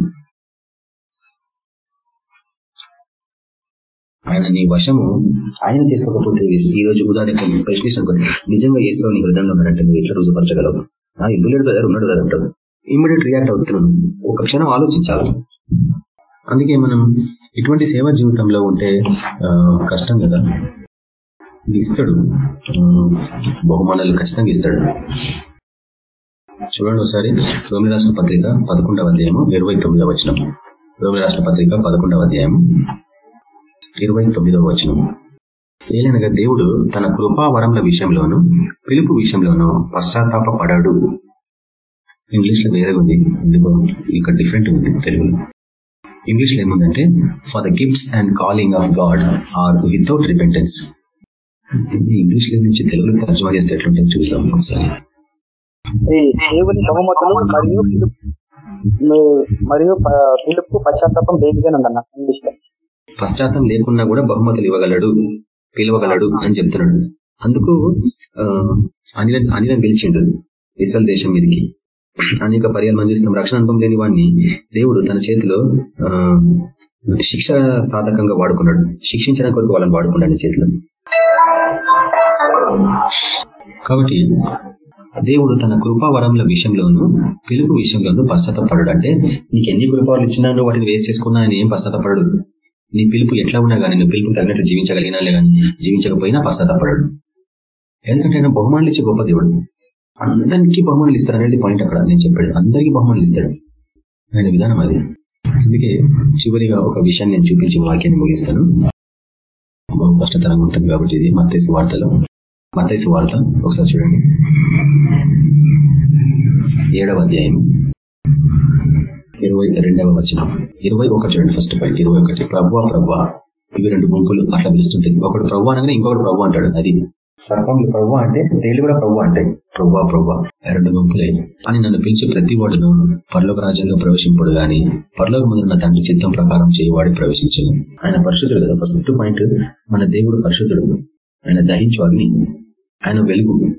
ఆయన నీ వశము ఆయన చేసుకోకపోతే ఈ రోజు ఉదాహరణకు ప్రశ్నించిన నిజంగా ఏసులో నీ హృదయంలో ఉన్నారంటే నువ్వు ఎట్లా రుజుపరచగలవు ఎందుకు లేడు కదా ఉన్నాడు కదా అంటాడు ఇమ్మీడియట్ రియాక్ట్ అవుతున్నాను ఒక క్షణం ఆలోచించాలి. అందుకే మనం ఇటువంటి సేవా జీవితంలో ఉంటే కష్టం కదా. ఇస్తాడు. బహుమానాలు ఖచ్చితంగా ఇస్తాడు. చూడండి ఒకసారి. రోమి రాష్ట్ర పత్రిక పదకొండవ అధ్యాయము ఇరవై తొమ్మిదవ వచనం. రోమి రాష్ట్ర పత్రిక పదకొండవ అధ్యాయము ఇరవై తొమ్మిదవ వచనం. ఏలనగా దేవుడు తన కృపావరముల విషయంలోను పిలుపు విషయంలోనూ పశ్చాత్తాప పడాడు ఇంగ్లీష్లో వేరే ఉంది. ఎందుకు ఇక్కడ డిఫరెంట్ ఉంది తెలుగులో. ఇంగ్లీష్లో ఏముందంటే for the gifts and calling of God are without repentance ఇంగ్లీష్లో నుంచి తెలుగులో తర్జుమా చేస్తే ఎట్లుంటుంది చూసాం ఒకసారి. మరియు పిలుపు. పశ్చాత్తాపం ఇంగ్లీష్లో. పశ్చాత్తం లేకున్నా కూడా బహుమతులు ఇవ్వగలడు పిలవగలడు అని చెప్తున్నాడు. అందుకు అనిల అనిలం గెలిచిండు ఇస్రాయల్ దేశం మీదకి. అనేక పర్యాలు మనం చూస్తాం రక్షణ అనుభవం లేని వాడిని దేవుడు తన చేతిలో శిక్ష సాధకంగా వాడుకున్నాడు. శిక్షించడం కొరకు వాళ్ళని వాడుకున్నాడు చేతిలో. కాబట్టి దేవుడు తన కృపావరముల విషయంలోను పిలుపు విషయంలోనూ పశ్చాత్తపడు అంటే నీకు ఎన్ని కృపాలు ఇచ్చినా నువ్వు వాటిని వేస్ట్ చేసుకున్నా అని ఏం పశ్చాత్తపడడు. నీ పిలుపు ఎట్లా ఉన్నా కానీ నువ్వు పిలుపు తగినట్లు జీవించగలిగినా కానీ జీవించకపోయినా పశ్చాత్తపడడు. ఎందుకంటే ఆయన బహుమానులు ఇచ్చే గొప్ప దేవుడు. అందరికీ బహుమానులు ఇస్తాడు అనేది పాయింట్ అక్కడ నేను చెప్పాడు అందరికీ బహుమానులు ఇస్తాడు. ఆయన విధానం అది. అందుకే చివరిగా ఒక విషయాన్ని నేను చూపించి వాక్యాన్ని ముగిస్తాను. బహు కష్టతరంగా ఉంటుంది కాబట్టి ఇది మత్తేసు వార్తలో. మత్తైసు వార్త ఒకసారి చూడండి. ఏడవ అధ్యాయం. ఇరవై రెండవ వచనం. ఇరవై ఒకటి చూడండి ఫస్ట్ పాయింట్ ఇరవై ఒకటి. ప్రభు ప్రభు ఇవి రెండు గుంపులు అట్లా పిలుస్తుంటాయి. ఒకడు ప్రభు అనగానే ఇంకొకటి ప్రభు అంటాడు. అది సర్పంలు ప్రభు అంటే తేలి కూడా ప్రభు అంటాయి ప్రభా ప్రభా రెండు గుంపులే. అని నన్ను పిలిచి ప్రతి వాడును పర్లోక రాజ్యంగా ప్రవేశింపడు గాని పర్లోక ముందు నా తండ్రి చిత్తం ప్రకారం చేయవాడి ప్రవేశించను. ఆయన పరిశుద్ధుడు కదా. First point. మన దేవుడు పరిశుద్ధుడు. ఆయన దహించు అగ్ని. ఆయన వెలుగు.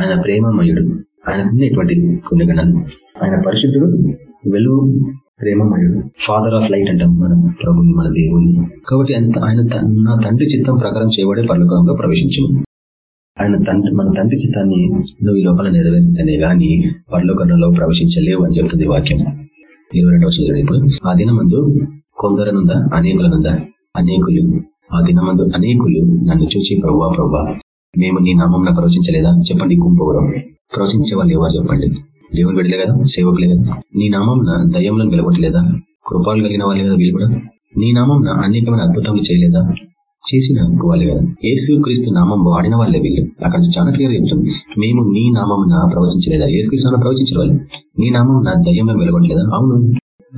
ఆయన ప్రేమమయుడు. ఆయన ఉన్నటువంటి గుణగణాలు ఆయన పరిశుద్ధుడు వెలుగు ప్రేమమయుడు. ఫాదర్ ఆఫ్ లైట్ అంటాం మన ప్రభుని మన దేవుణ్ణి కాబట్టి ఆయన ఆయన నా తండ్రి చిత్తం ప్రకారం చేయబడే పర్లోకంలో ప్రవేశించు ఆయన తండ్రి మన తండ్రి చిత్తాన్ని నువ్వు ఈ లోపల నెరవేర్స్తేనే గాని పరలోకంలో ప్రవేశించలేవు అని చెప్తుంది వాక్యం. ఇరవై రెండు వచ్చిన ఇప్పుడు. ఆ దినమందు కొందరనుందా? అనేకులనుందా? అనేకులు. ఆ దినమందు అనేకులు నన్ను చూచి ప్రభా ప్రభా మేము నీ నామం ప్రవచించలేదా? చెప్పండి గుంపవరం ప్రవచించే వాళ్ళు ఎవరు చెప్పండి? దేవుని విడలే కదా? సేవకులే కదా? నీ నామం దయ్యంలో వెలగొట్టలేదా? కృపాలు కలిగిన వాళ్ళే కదా వీళ్ళు కూడా? నీ నామం అనేకమైన అద్భుతములు చేయలేదా? చేసిన వాళ్ళు కదా. ఏసు క్రీస్తు నామం వాడిన వాళ్ళే వీళ్ళు. అక్కడ చాలా క్లియర్ చెప్తాం మేము నీ నామం ప్రవచించలేదా? ఏసు క్రీస్తు ప్రవచించిన వాళ్ళు. నీ నామం నా దయ్యంలో వెలగొట్టలేదా? అవును.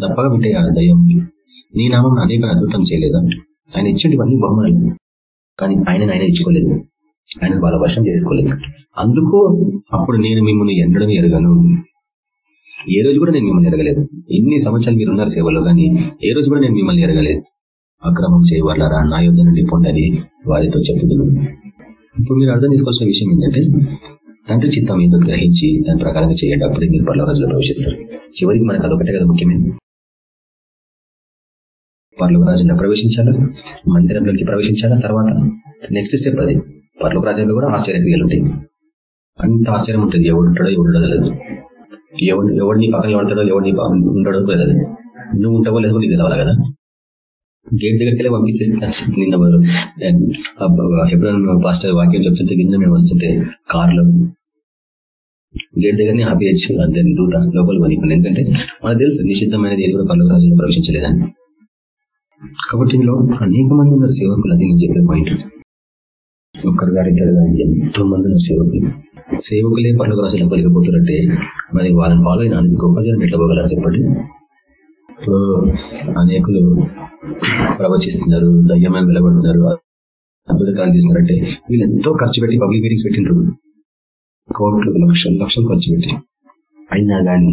తప్పగా వింటే ఆ దయ్యం. నీ నామం అనేక అద్భుతం చేయలేదా? ఆయన ఇచ్చేటివన్నీ బహుమానులు కానీ ఆయన ఆయన ఇచ్చుకోలేదు. ఆయన వాళ్ళ వర్షం చేసుకోలేదు. అందుకు అప్పుడు నేను మిమ్మల్ని ఎండడం ఎరగను. ఏ రోజు కూడా నేను మిమ్మల్ని ఎరగలేదు. ఎన్ని సంవత్సరాలు మీరు ఉన్నారు సేవలో కానీ ఏ రోజు కూడా నేను మిమ్మల్ని ఎరగలేదు. అక్రమం చేయవాళ్ళరా నా యుద్ధ నుండి పొందని వారితో చెప్పుతున్నాను ఇప్పుడు మీరు అర్థం చేసుకోవాల్సిన విషయం ఏంటంటే తండ్రి చిత్తం ఏదో గ్రహించి దాని ప్రకారంగా చేయండి. అప్పుడే మీరు పర్లో రాజులు ప్రవేశిస్తారు. చివరికి మనకు అదొకటే కదా ముఖ్యమైనది. పర్లోక రాజ్యంలో ప్రవేశించాలా? మందిరంలోకి ప్రవేశించాలా? తర్వాత నెక్స్ట్ స్టెప్ అది. పర్లోక రాజ్యంలో కూడా ఆశ్చర్యక్రియలు ఉంటాయి. అంత ఆశ్చర్యం ఉంటుంది. ఎవడు ఉంటాడో ఎవడు ఉండదు ఎవడు ఎవడిని పక్కన ఎవడతాడో ఎవడిని ఉండడో తెలియదు. నువ్వు ఉంటావో లేదో నీకు తెలవాలి కదా. గేట్ దగ్గరికి వెళ్ళి పంపించేస్తారు నిన్న వారు ఎప్పుడైనా పాస్టర్ వాక్యం చెప్తుంటే నిన్న మేము వస్తుంటే కార్లో గేట్ దగ్గరనే ఆపేయచ్చు అందరినీ దూట లోపల పనికుండా ఎందుకంటే మనకు తెలుసు నిషిద్ధమైనది ఏది కూడా పల్లవ రాజులు ప్రవేశించలేదని. కాబట్టి ఇందులో అనేక మంది ఉన్నారు సేవకులు అది నేను చెప్పే పాయింట్ ఒక్కరు గారిద్దరు కానీ ఎంతో మంది ఉన్నారు సేవకులు. సేవకులే పర్లోక రాజులు పలిగిపోతున్నట్టే మరి వాళ్ళని ఫాలో అయిన గొప్ప జనం ఎట్లా పోగలరు చెప్పండి? అనేకులు ప్రవచిస్తున్నారు దయ్యమని వెలబడుతున్నారు అద్భుతకాలు చేస్తున్నారంటే వీళ్ళు ఎంతో ఖర్చు పెట్టి పబ్లిక్ మీటింగ్స్ పెట్టిండ్రు. కోట్లు లక్షలు లక్షలు ఖర్చు పెట్టి. అయినా కానీ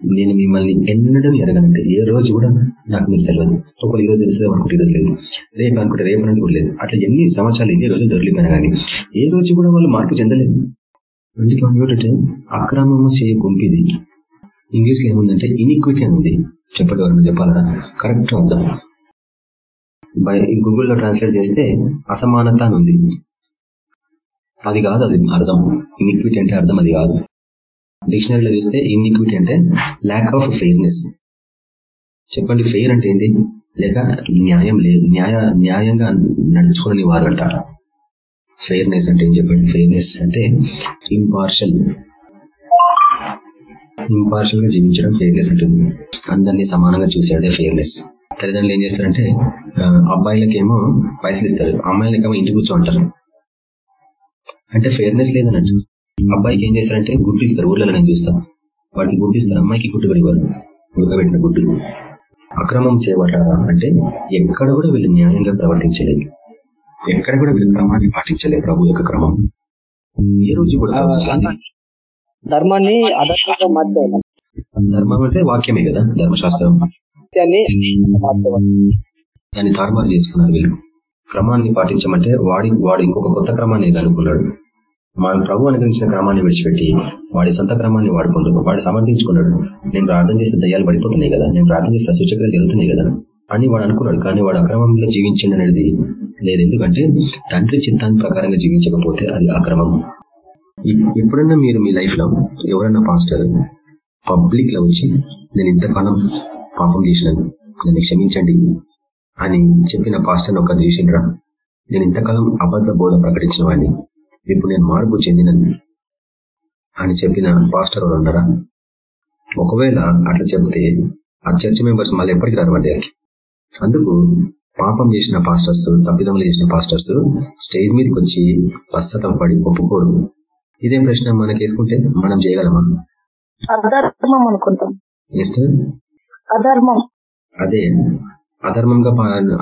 నేను మిమ్మల్ని ఎన్నడూ ఎరగనంటే ఏ రోజు కూడా నాకు మీరు తెలియదు ఒకరు ఈ రోజు తెలిసేది అనుకుంటే ఈరోజు లేదు. రేపు అనుకుంటే రేపు అనుకుంటే లేదు. అట్లా ఎన్ని సంవత్సరాలు ఎన్ని రోజులు దొరికిపోయినా కానీ ఏ రోజు కూడా వాళ్ళు మార్పు చెందలేదు. అందుకే ఏంటంటే అక్రమము చేయ గుంపిది. ఇంగ్లీష్లో ఏముందంటే ఇనిక్విటీ అనేది చెప్పండి ఎవరైనా చెప్పాలరా కరెక్ట్ అర్థం గూగుల్లో ట్రాన్స్లేట్ చేస్తే అసమానత అని ఉంది. అది కాదు అది అర్థం. ఇన్ఈక్విటీ అంటే అర్థం అది కాదు. డిక్షనరీలో చూస్తే ఇన్ఈక్విటీ అంటే ల్యాక్ ఆఫ్ ఫెయిర్నెస్ చెప్పండి ఫెయిర్ అంటే ఏంది? లేక న్యాయం లేదు న్యాయ న్యాయంగా నడుచుకుని వారు అంటారు ఫెయిర్నెస్ అంటే ఏం చెప్పండి? ఫెయిర్నెస్ అంటే ఇంపార్షల్ ఇంపార్షల్గా జీవించడం ఫెయిర్నెస్ ఉంటుంది. అందరినీ సమానంగా చూసాడే ఫెయిర్నెస్ తల్లిదండ్రులు ఏం చేస్తారంటే అబ్బాయిలకేమో పైసలు ఇస్తారు. అమ్మాయిలకేమో ఇంటి కూర్చోంటారు అంటే ఫెయిర్నెస్ లేదన్నట్టు. అబ్బాయికి ఏం చేస్తారంటే గుడ్డు ఇస్తారు. ఊర్లలో నేను చూస్తాను వాటికి గుడ్డు ఇస్తారు. అమ్మాయికి గుడ్డు పెరిగారు ఉడకబెట్టిన గుడ్డు. అక్రమం చేయబడ్డారా అంటే ఎక్కడ కూడా వీళ్ళు న్యాయంగా ప్రవర్తించలేదు. ఎక్కడ కూడా వీళ్ళు క్రమాన్ని పాటించలేదు ప్రభు యొక్క క్రమం. ఏ రోజు కూడా ధర్మాన్ని అధర్మంగా మార్చేయాలి. ధర్మం అంటే వాక్యమే కదా ధర్మశాస్త్రం. దాన్ని తారుమారు చేసుకున్నారు వీళ్ళు. క్రమాన్ని పాటించమంటే వాడి వాడు ఇంకొక కొత్త క్రమాన్ని కనుక్కున్నాడు. మన ప్రభు అనుగ్రహించిన క్రమాన్ని విడిచిపెట్టి వాడి సొంత క్రమాన్ని వాడుకుంటూ వాడు సమర్థించుకున్నాడు. నేను ప్రార్థన చేస్తే దయ్యాలు పడిపోతున్నాయి కదా నేను ప్రార్థన చేస్తే సూచకలు జరుగుతున్నాయి కదా అని వాడు అనుకున్నాడు. కానీ వాడు అక్రమంలో జీవించండి అనేది లేదు ఎందుకంటే తండ్రి చిత్తాన్ని ప్రకారంగా జీవించకపోతే అది అక్రమం. ఎప్పుడన్నా మీరు మీ లైఫ్లో ఎవరన్నా పాస్టర్ పబ్లిక్లో వచ్చి నేను ఇంతకాలం పాపం చేసినాను నన్ను క్షమించండి అని చెప్పిన పాస్టర్ని ఒక చూసిండ్రా. నేను ఇంతకాలం అబద్ధ బోధ ప్రకటించిన వాడిని ఇప్పుడు నేను మార్పు చెందినని అని చెప్పిన పాస్టర్ ఎవరు ఉన్నారా? ఒకవేళ అట్లా చెప్తే ఆ చర్చ్ మెంబర్స్ మళ్ళీ ఎప్పటికీ రారు వాళ్ళకి అందుకు పాపం చేసిన పాస్టర్స్ తప్పిదములు చేసిన పాస్టర్స్ స్టేజ్ మీదకి వచ్చి పశ్చాత్తం పడి ఒప్పుకోరు. ఇదే ప్రశ్న మనకి వేసుకుంటే మనం చేయగలమా? అధర్మం అనుకుంటాం. అధర్మం. అదే. అధర్మంగా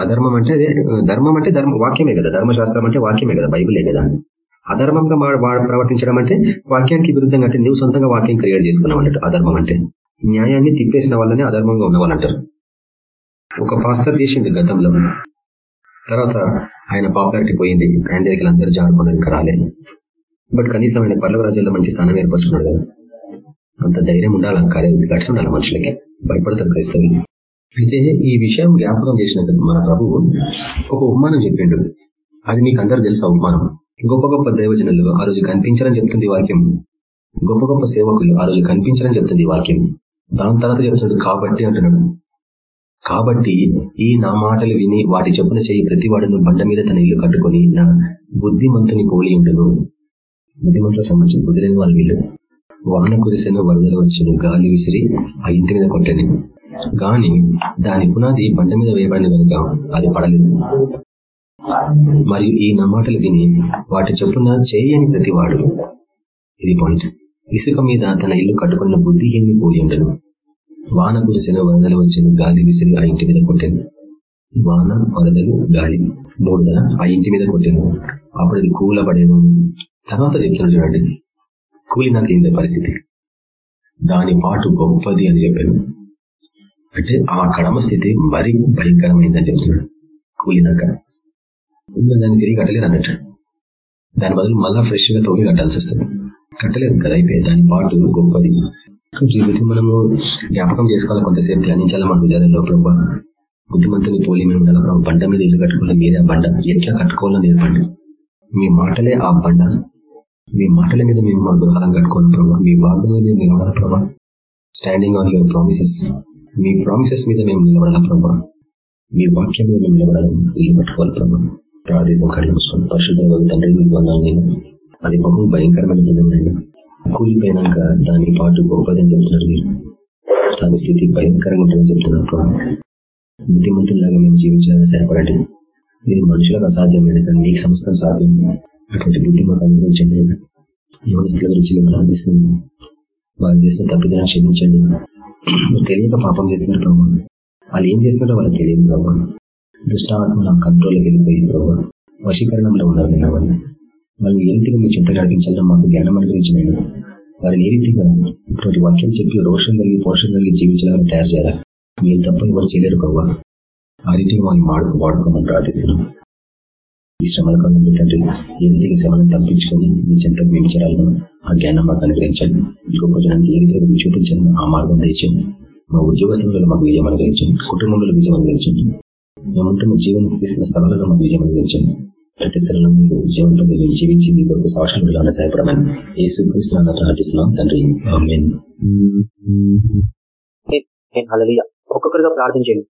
అధర్మం అంటే అదే ధర్మం అంటే ధర్మ వాక్యమే కదా. ధర్మశాస్త్రం అంటే వాక్యమే కదా బైబిలే కదా. అధర్మంగా ప్రవర్తించడం అంటే వాక్యానికి విరుద్ధంగా అంటే నువ్వు సొంతంగా వాక్యం క్రియేట్ చేసుకున్నావు అన్నట్టు అధర్మం అంటే. న్యాయాన్ని తిప్పేసిన వాళ్ళని అధర్మంగా ఉన్నవాళ్ళంటారు ఒక పాస్టర్ చేసిండు గతంలో. తర్వాత ఆయన పాపులారిటీ పోయింది. ఆయన దగ్గరికి అందరూ జాడుకోవడానికి రాలే బట్ కనీసం ఆయన పర్లవ మంచి స్థానం ఏర్పరచుకున్నాడు కదా. అంత ధైర్యం ఉండాలి కార్యం గడిచి ఉండాలి మనుషులకి. భయపడతారు క్రైస్తవులు. అయితే ఈ విషయం జ్ఞాపకం చేసిన మన ప్రభు ఒక ఉపమానం చెప్పిండు. అది మీకు అందరూ తెలుసు ఉపమానం? గొప్ప గొప్ప దైవజనులు ఆ రోజు కనిపించాలని చెప్తుంది వాక్యం. గొప్ప గొప్ప సేవకులు ఆ రోజు కనిపించాలని చెప్తుంది వాక్యం. దాని తర్వాత చెప్తున్నాడు కాబట్టి అంటున్నాడు. కాబట్టి ఈ నా మాటలు విని వాటి చెప్పున చేయి ప్రతి వాడును బండ మీద తన ఇల్లు కట్టుకొని నా బుద్ధిమంతుని పోలి ఉండను. బుద్ధిమంతులకు సంబంధించిన బుద్ధి వాళ్ళు వీళ్ళు. వాన కురిసిన వరదలు వచ్చిన గాలి విసిరి ఆ ఇంటి మీద కొట్టని గాని దాని పునాది బండ మీద వేయబడిన కనుక అది పడలేదు. మరియు ఈ నమాటలు విని వాటి చెప్పున చేయని ప్రతివాడు. ఇది పాయింట్. ఇసుక మీద తన ఇల్లు కట్టుకున్న బుద్ధి ఏమి పోయి ఉండను. వాన కురిసిన వరదలు వచ్చిన గాలి విసిరి ఆ ఇంటి మీద కొట్టాను వాన వరదలు గాలి మూడు ఆ ఇంటి మీద కొట్టాను. అప్పుడు అది కూలబడేను. తర్వాత చెప్తున్నాడు చూడండి. కూలి నాకు ఏంది పరిస్థితి. దాని పాటు గొప్పది అని చెప్పాను. అంటే ఆ కడమ స్థితి మరీ భయంకరమైందని చెప్తున్నాడు. కూలినాక. ఇంకా దాన్ని తిరిగి కట్టలేరు అన్నట్టు. దాని బదులు మళ్ళా ఫ్రెష్గా తోగి కట్టాల్సి వస్తుంది. కట్టలేదు కదా అయిపోయి దాని పాటు గొప్పది. వీటిని మనము జ్ఞాపకం చేసుకోవాలి కొంతసేపు ధ్యానించాలి మన హృదయాలలో ప్రభావ బుద్ధిమంతుని పోలి మేము ఉండాలి బండ మీద ఇల్లు కట్టుకోవాలి మీరే ఆ బండ ఎట్లా కట్టుకోవాలో నేర్పండి. మీ మాటలే ఆ బండ. మీ మాటల మీద మేము మా గృహాలం కట్టుకోవాలి ప్రభావ మీ వాగ్దాల మీద నిలబడాలి ప్రభా? స్టాండింగ్ ఆన్ యువర్ ప్రామిసెస్ మీ ప్రామిసెస్ మీద మేము నిలబడాలి ప్రభా? మీ వాక్యం మీద మేము నిలబడాలి ఇల్లు కట్టుకోవాలి ప్రభావ ప్రార్థిస్తాం కళ్ళు తండ్రి మీకు అన్నాను అది బహు భయంకరమైన దినం కూలిపోయినాక దాని పాటు గొప్పదని చెప్తున్నారు మీరు. దాని స్థితి భయంకరంగా ఉంటుందని చెప్తున్నారు ప్రభావ బుద్ధిమంతుల్లాగా మేము జీవించాలని సరిపడండి. ఇది మనుషులకు అసాధ్యమైన కానీ మీకు సమస్తం సాధ్యం. అటువంటి బుద్ధి మాకు అనుభవించండి యోనిస్తుల గురించి మేము ప్రార్థిస్తున్నాము వాళ్ళు చేసిన తప్పిదనం క్షమించండి. తెలియక పాపం చేస్తున్నారు ప్రభావ వాళ్ళు ఏం చేస్తున్నారో వాళ్ళకి తెలియదు ప్రభావ దుష్టాత్మ నా కంట్రోల్కి వెళ్ళిపోయింది ప్రభావ వశీకరణంలో ఉన్నారు నేను వాళ్ళు వాళ్ళని ఏ రీతిగా మీ చింత నడిపించాలో మాకు జ్ఞానం అనుగ్రహించిన వారిని ఏ రీతిగా ఇటువంటి వాక్యం చెప్పి రోషం కలిగి పోషణ కలిగి జీవించడానికి తయారు చేయాలి? మీరు తప్ప ఎవరు చేయలేరు ప్రభావ ఆ రీతిగా వాళ్ళని మాడుకు వాడుకోమని ప్రార్థిస్తున్నాం. ఈ శ్రమల కాలంలో తండ్రి ఏ రీతిగా శ్రమలను తప్పించుకొని మీ చెంతకు మేము చేరాలను ఆ జ్ఞానం మాకు అనుగ్రహించండి. గొప్ప జనానికి ఏ రీతిగా మీరు చూపించండి ఆ మార్గం తెచ్చండి మా ఉద్యోగస్తులలో మాకు విజయం అనుగ్రహించండి. కుటుంబంలో విజయం అనుగ్రహించండి. మేముంటున్న జీవనం చేసిన స్థలాలలో మాకు విజయం అనుగ్రహించండి. ప్రతి స్థలంలో మీకు జీవంతో మేము జీవించి మీ కొరకు సాక్షులు ఉండాలని సహాయపడమని ఏ సుకరిస్తున్నా ప్రార్థిస్తున్నాం తండ్రి. ఒక్కొక్కరిగా ప్రార్థించండి.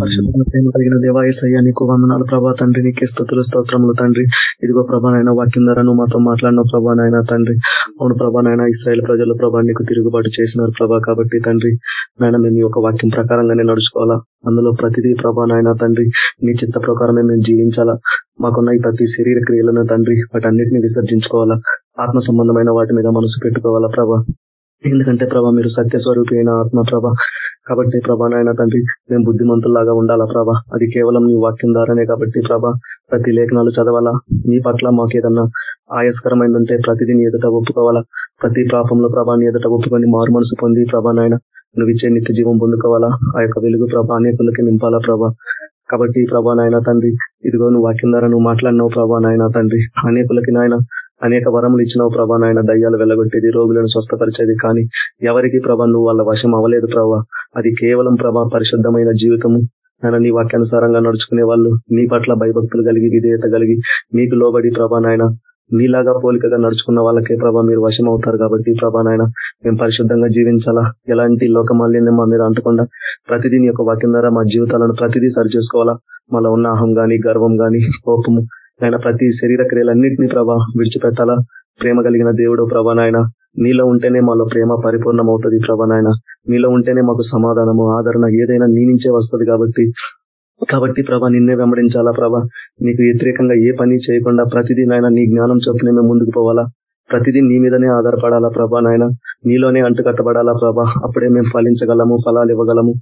పరిశుభ్ర ప్రేమ కలిగిన దేవాయసయ్య నీకు వందనాలు ప్రభా తండ్రి నీకే స్థుతులు స్తోత్రములు తండ్రి. ఇదిగో ప్రభానైనా వాక్యం ద్వారా నువ్వు మాతో మాట్లాడిన ప్రభానైనా తండ్రి. అవును ప్రభానైనా ఇస్రాయల్ ప్రజలు ప్రభా నీకు తిరుగుబాటు చేసినారు ప్రభా కాబట్టి తండ్రి నాయన మేము ఒక వాక్యం ప్రకారంగానే నడుచుకోవాలా? అందులో ప్రతిదీ ప్రభానైనా తండ్రి నీ చిత్త ప్రకారమే మేము జీవించాలా? మాకున్న ఈ ప్రతి శరీర క్రియలను తండ్రి వాటి వాటన్నిటిని విసర్జించుకోవాలా? ఆత్మ సంబంధమైన వాటి మీద మనసు పెట్టుకోవాలా ప్రభా? ఎందుకంటే ప్రభా మీరు సత్యస్వరూపి అయిన ఆత్మ ప్రభ. కాబట్టి ప్రభా నాయన తండ్రి మేము బుద్ధిమంతుల్లాగా ఉండాలా ప్రభ? అది కేవలం నీ వాక్యం ద్వారానే కాబట్టి ప్రభ ప్రతి లేఖనాలు చదవాలా? మీ పట్ల మాకు ఏదన్నా ఆయాస్కరమైందంటే ప్రతిదీ నీ ఎదుట ఒప్పుకోవాలా? ప్రతి పాపంలో ప్రభాని ఎదుట ఒప్పుకొని మారు మనసు పొంది ప్రభా నాయన నువ్వు ఇచ్చే నిత్య జీవం పొందుకోవాలా? ఆ యొక్క వెలుగు ప్రభ అనేకులకి నింపాలా ప్రభా? కాబట్టి ప్రభా నాయన తండ్రి ఇదిగో నువ్వు వాక్యం ద్వారా నువ్వు మాట్లాడినావు ప్రభా నాయన తండ్రి. అనేకులకి నాయన అనేక వరములు ఇచ్చినావు ప్రభా నాయన. దయ్యాలు వెళ్ళగొట్టేది రోగులను స్వస్థపరిచేది కానీ ఎవరికి ప్రభా నువ్వు వాళ్ళ వశం అవ్వలేదు ప్రభా. అది కేవలం ప్రభా పరిశుద్ధమైన జీవితము. ఆయన నీ వాక్యానుసారంగా నడుచుకునే వాళ్ళు నీ పట్ల భయభక్తులు కలిగి విధేయత కలిగి నీకు లోబడి ప్రభా నాయన. నీలాగా పోలికగా నడుచుకున్న వాళ్ళకే ప్రభా మీరు వశం అవుతారు కాబట్టి ప్రభా నాయన. మేము పరిశుద్ధంగా జీవించాలా? ఎలాంటి లోకమాల్యాన్ని మా మీద అంటకుండా ప్రతిదీ యొక్క వాక్యం ద్వారా మా జీవితాలను ప్రతిదీ సరి చేసుకోవాలా మాలో ఉన్న అహం గాని గర్వం గాని కోపము ఆయన ప్రతి శరీర క్రియలన్నింటినీ ప్రభా విడిచిపెట్టాలా? ప్రేమ కలిగిన దేవుడు ప్రభా నాయన నీలో ఉంటేనే మాలో ప్రేమ పరిపూర్ణం అవుతుంది ప్రభా నాయన. నీలో ఉంటేనే మాకు సమాధానము ఆదరణ ఏదైనా నీ నుంచే వస్తుంది కాబట్టి. కాబట్టి ప్రభా నిన్నే వెంబడించాలా ప్రభా? నీకు వ్యతిరేకంగా ఏ పని చేయకుండా ప్రతిదీ నాయన నీ జ్ఞానం చొప్పునే మేము ముందుకు పోవాలా? ప్రతిదీ నీ మీదనే ఆధారపడాలా ప్రభా నాయన? నీలోనే అంటుకట్టబడాలా ప్రభా? అప్పుడే మేము ఫలించగలము ఫలాలు ఇవ్వగలము.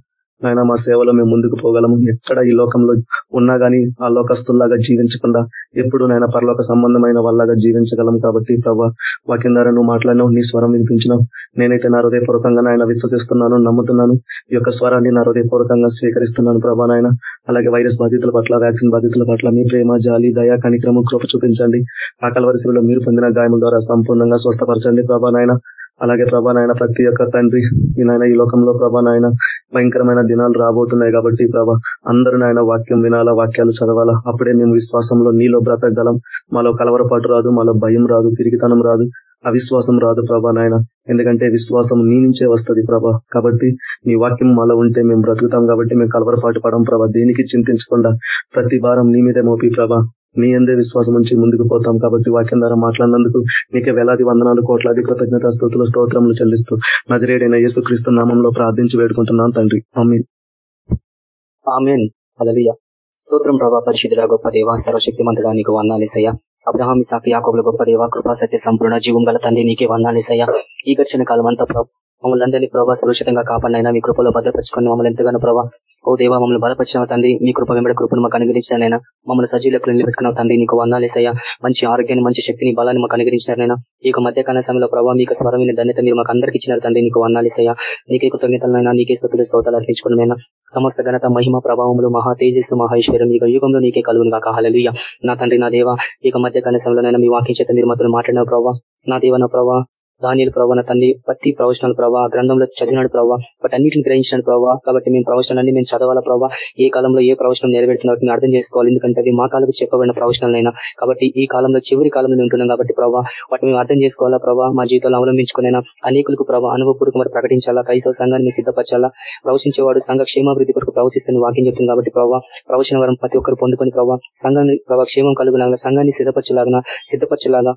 ఆయన మా సేవలో మేము ముందుకు పోగలము. ఎక్కడ ఈ లోకంలో ఉన్నా గానీ ఆ లోకస్తుల్లాగా జీవించకుండా ఎప్పుడు నాయన పరలోక సంబంధమైన వాళ్ళగా జీవించగలం కాబట్టి ప్రభా వాక్యం ద్వారా నువ్వు మాట్లాడినావు నీ స్వరం వినిపించినావు. నేనైతే నా హృదయపూర్వకంగా నాయన విశ్వసిస్తున్నాను నమ్ముతున్నాను. ఈ యొక్క స్వరాన్ని నా హృదయపూర్వకంగా స్వీకరిస్తున్నాను ప్రభా నాయన. అలాగే వైరస్ బాధితుల పట్ల వ్యాక్సిన్ బాధితుల పట్ల మీ ప్రేమ జాలి దయా కనిక్రమం కృప చూపించండి. ఆ కలవరిశిలో మీరు పొందిన గాయముల ద్వారా సంపూర్ణంగా స్వస్థపరచండి ప్రభా నాయన. అలాగే ప్రభా నాయన ప్రతి ఒక్క తండ్రి ఈ నాయన ఈ లోకంలో ప్రభా నాయన భయంకరమైన దినాలు రాబోతున్నాయి కాబట్టి ప్రభా అందరూ నాయన వాక్యం వినాలా వాక్యాలు చదవాలా. అప్పుడే మేము విశ్వాసంలో నీలో బ్రతకగలం. మాలో కలవరపాటు రాదు మాలో భయం రాదు తిరిగితనం రాదు అవిశ్వాసం రాదు ప్రభా నాయన. ఎందుకంటే విశ్వాసం నీ నుంచే వస్తుంది ప్రభా. కాబట్టి నీ వాక్యం మాలో ఉంటే మేము బ్రతుకుతాం కాబట్టి మేము కలవరపాటు పడం ప్రభా. దేనికి చింతించకుండా ప్రతి భారం నీ మీదే మోపి ప్రభా. నీ అందే విశ్వాసం నుంచి ముందుకు పోతాం కాబట్టి వాక్యం ద్వారా మాట్లాడినందుకు నీకే వేలాది వందనాలు కోట్లాది కృతజ్ఞత స్థుతులు స్తోత్రములు చెల్లిస్తూ నజరేడైన యేసుక్రీస్తు నామంలో ప్రార్థించి వేడుకుంటున్నాను తండ్రి. ఆమెన్. అలలియ స్తోత్రం ప్రభా పరిశుద్ధుల గొప్ప దేవ సర్వశక్తిమంతుడా నీకు వందాలేసయ్యా అబ్రహామి సాకి యాకోబుల గొప్ప దేవ కృపా సత్య సంపూర్ణ జీవం గల తండ్రి నీకే వందాలేసయ్యా ఈ ఘర్షణ కాలం అంతా మమ్మల్ని అందరినీ ప్రభావ సురక్షితంగా కాపాడినైనా మీ కృపలో భద్రపరచుకుని మమ్మల్ని ఎంతగానో ప్రభావ ఓ దేవ మమ్మల్ని బలపరిచిన తండ్రి మీ కృప వెంబడి కృపను మాకు అనుగ్రహించినైనా మమ్మల్ని సజీలకు నిలబెట్టుకున్న తండ్రి నీకు వందాలేసయ్యా మంచి ఆరోగ్యాన్ని మంచి శక్తిని బలాన్ని మాకు అనుగ్రహించినారైనా ఈ యొక్క మధ్యకాల సమయంలో ప్రభావ మీకు స్వరమైన ధన్యత మీరు మాకు అందరికి ఇచ్చినారు తండ్రి నీకు వందాలేసయ్యా నీకే కృతజ్ఞతలైనా నీకే స్థుతులు స్తోతాలు అర్పించుకున్నమైనా. సమస్త ఘనత మహిమ ప్రభావములు మహా తేజస్సు మహేశ్వరం ఈ యుగంలో నీకే కలుగును కాక హలలుయ నా తండ్రి నా దేవ ఈ యొక్క మధ్యకాల సమయంలో మీ వాక్యం చేత మీరు మాత్రం మాట్లాడిన ప్రభావ నా దేవ నా ప్రభావ ధాన్యాల ప్రభావ తల్లి ప్రతి ప్రవచనాల ప్రభావ గ్రంథంలో చదివినాడు ప్రభావ వాటి అన్నింటిని గ్రహించిన ప్రభావ కాబట్టి మేము ప్రవచనాలన్నీ మేము చదవాల ప్రభావ ఏ కాలంలో ఏ ప్రవచనం నెరవేరుతున్నారు మేము అర్థం చేసుకోవాలి ఎందుకంటే అవి మా కాలకు చెప్పబడిన ప్రవచనాలైనా. కాబట్టి ఈ కాలంలో చివరి కాలంలో ఉంటున్నాం కాబట్టి ప్రభావ వాటిని మేము అర్థం చేసుకోవాలా ప్రభావ మా జీవితంలో అవలంబించుకునేనా అనేకులకు ప్రభావ అనుభవపూర్వకం మరి ప్రకటించాలా క్రైస్తవ సంఘాన్ని సిద్ధపరచాలా ప్రవచించేవాడు సంఘ క్షేమాభివృద్ధి కొరకు ప్రవశిస్తున్న వాక్యం చెప్తుంది కాబట్టి ప్రభావ ప్రవచన వరం ప్రతి ఒక్కరు పొందుకొని ప్రభావ సంఘాన్ని ప్రభావ క్షేమం కలుగులాగా సంఘాన్ని సిద్ధపరచలాగా సిద్ధపరచలాగా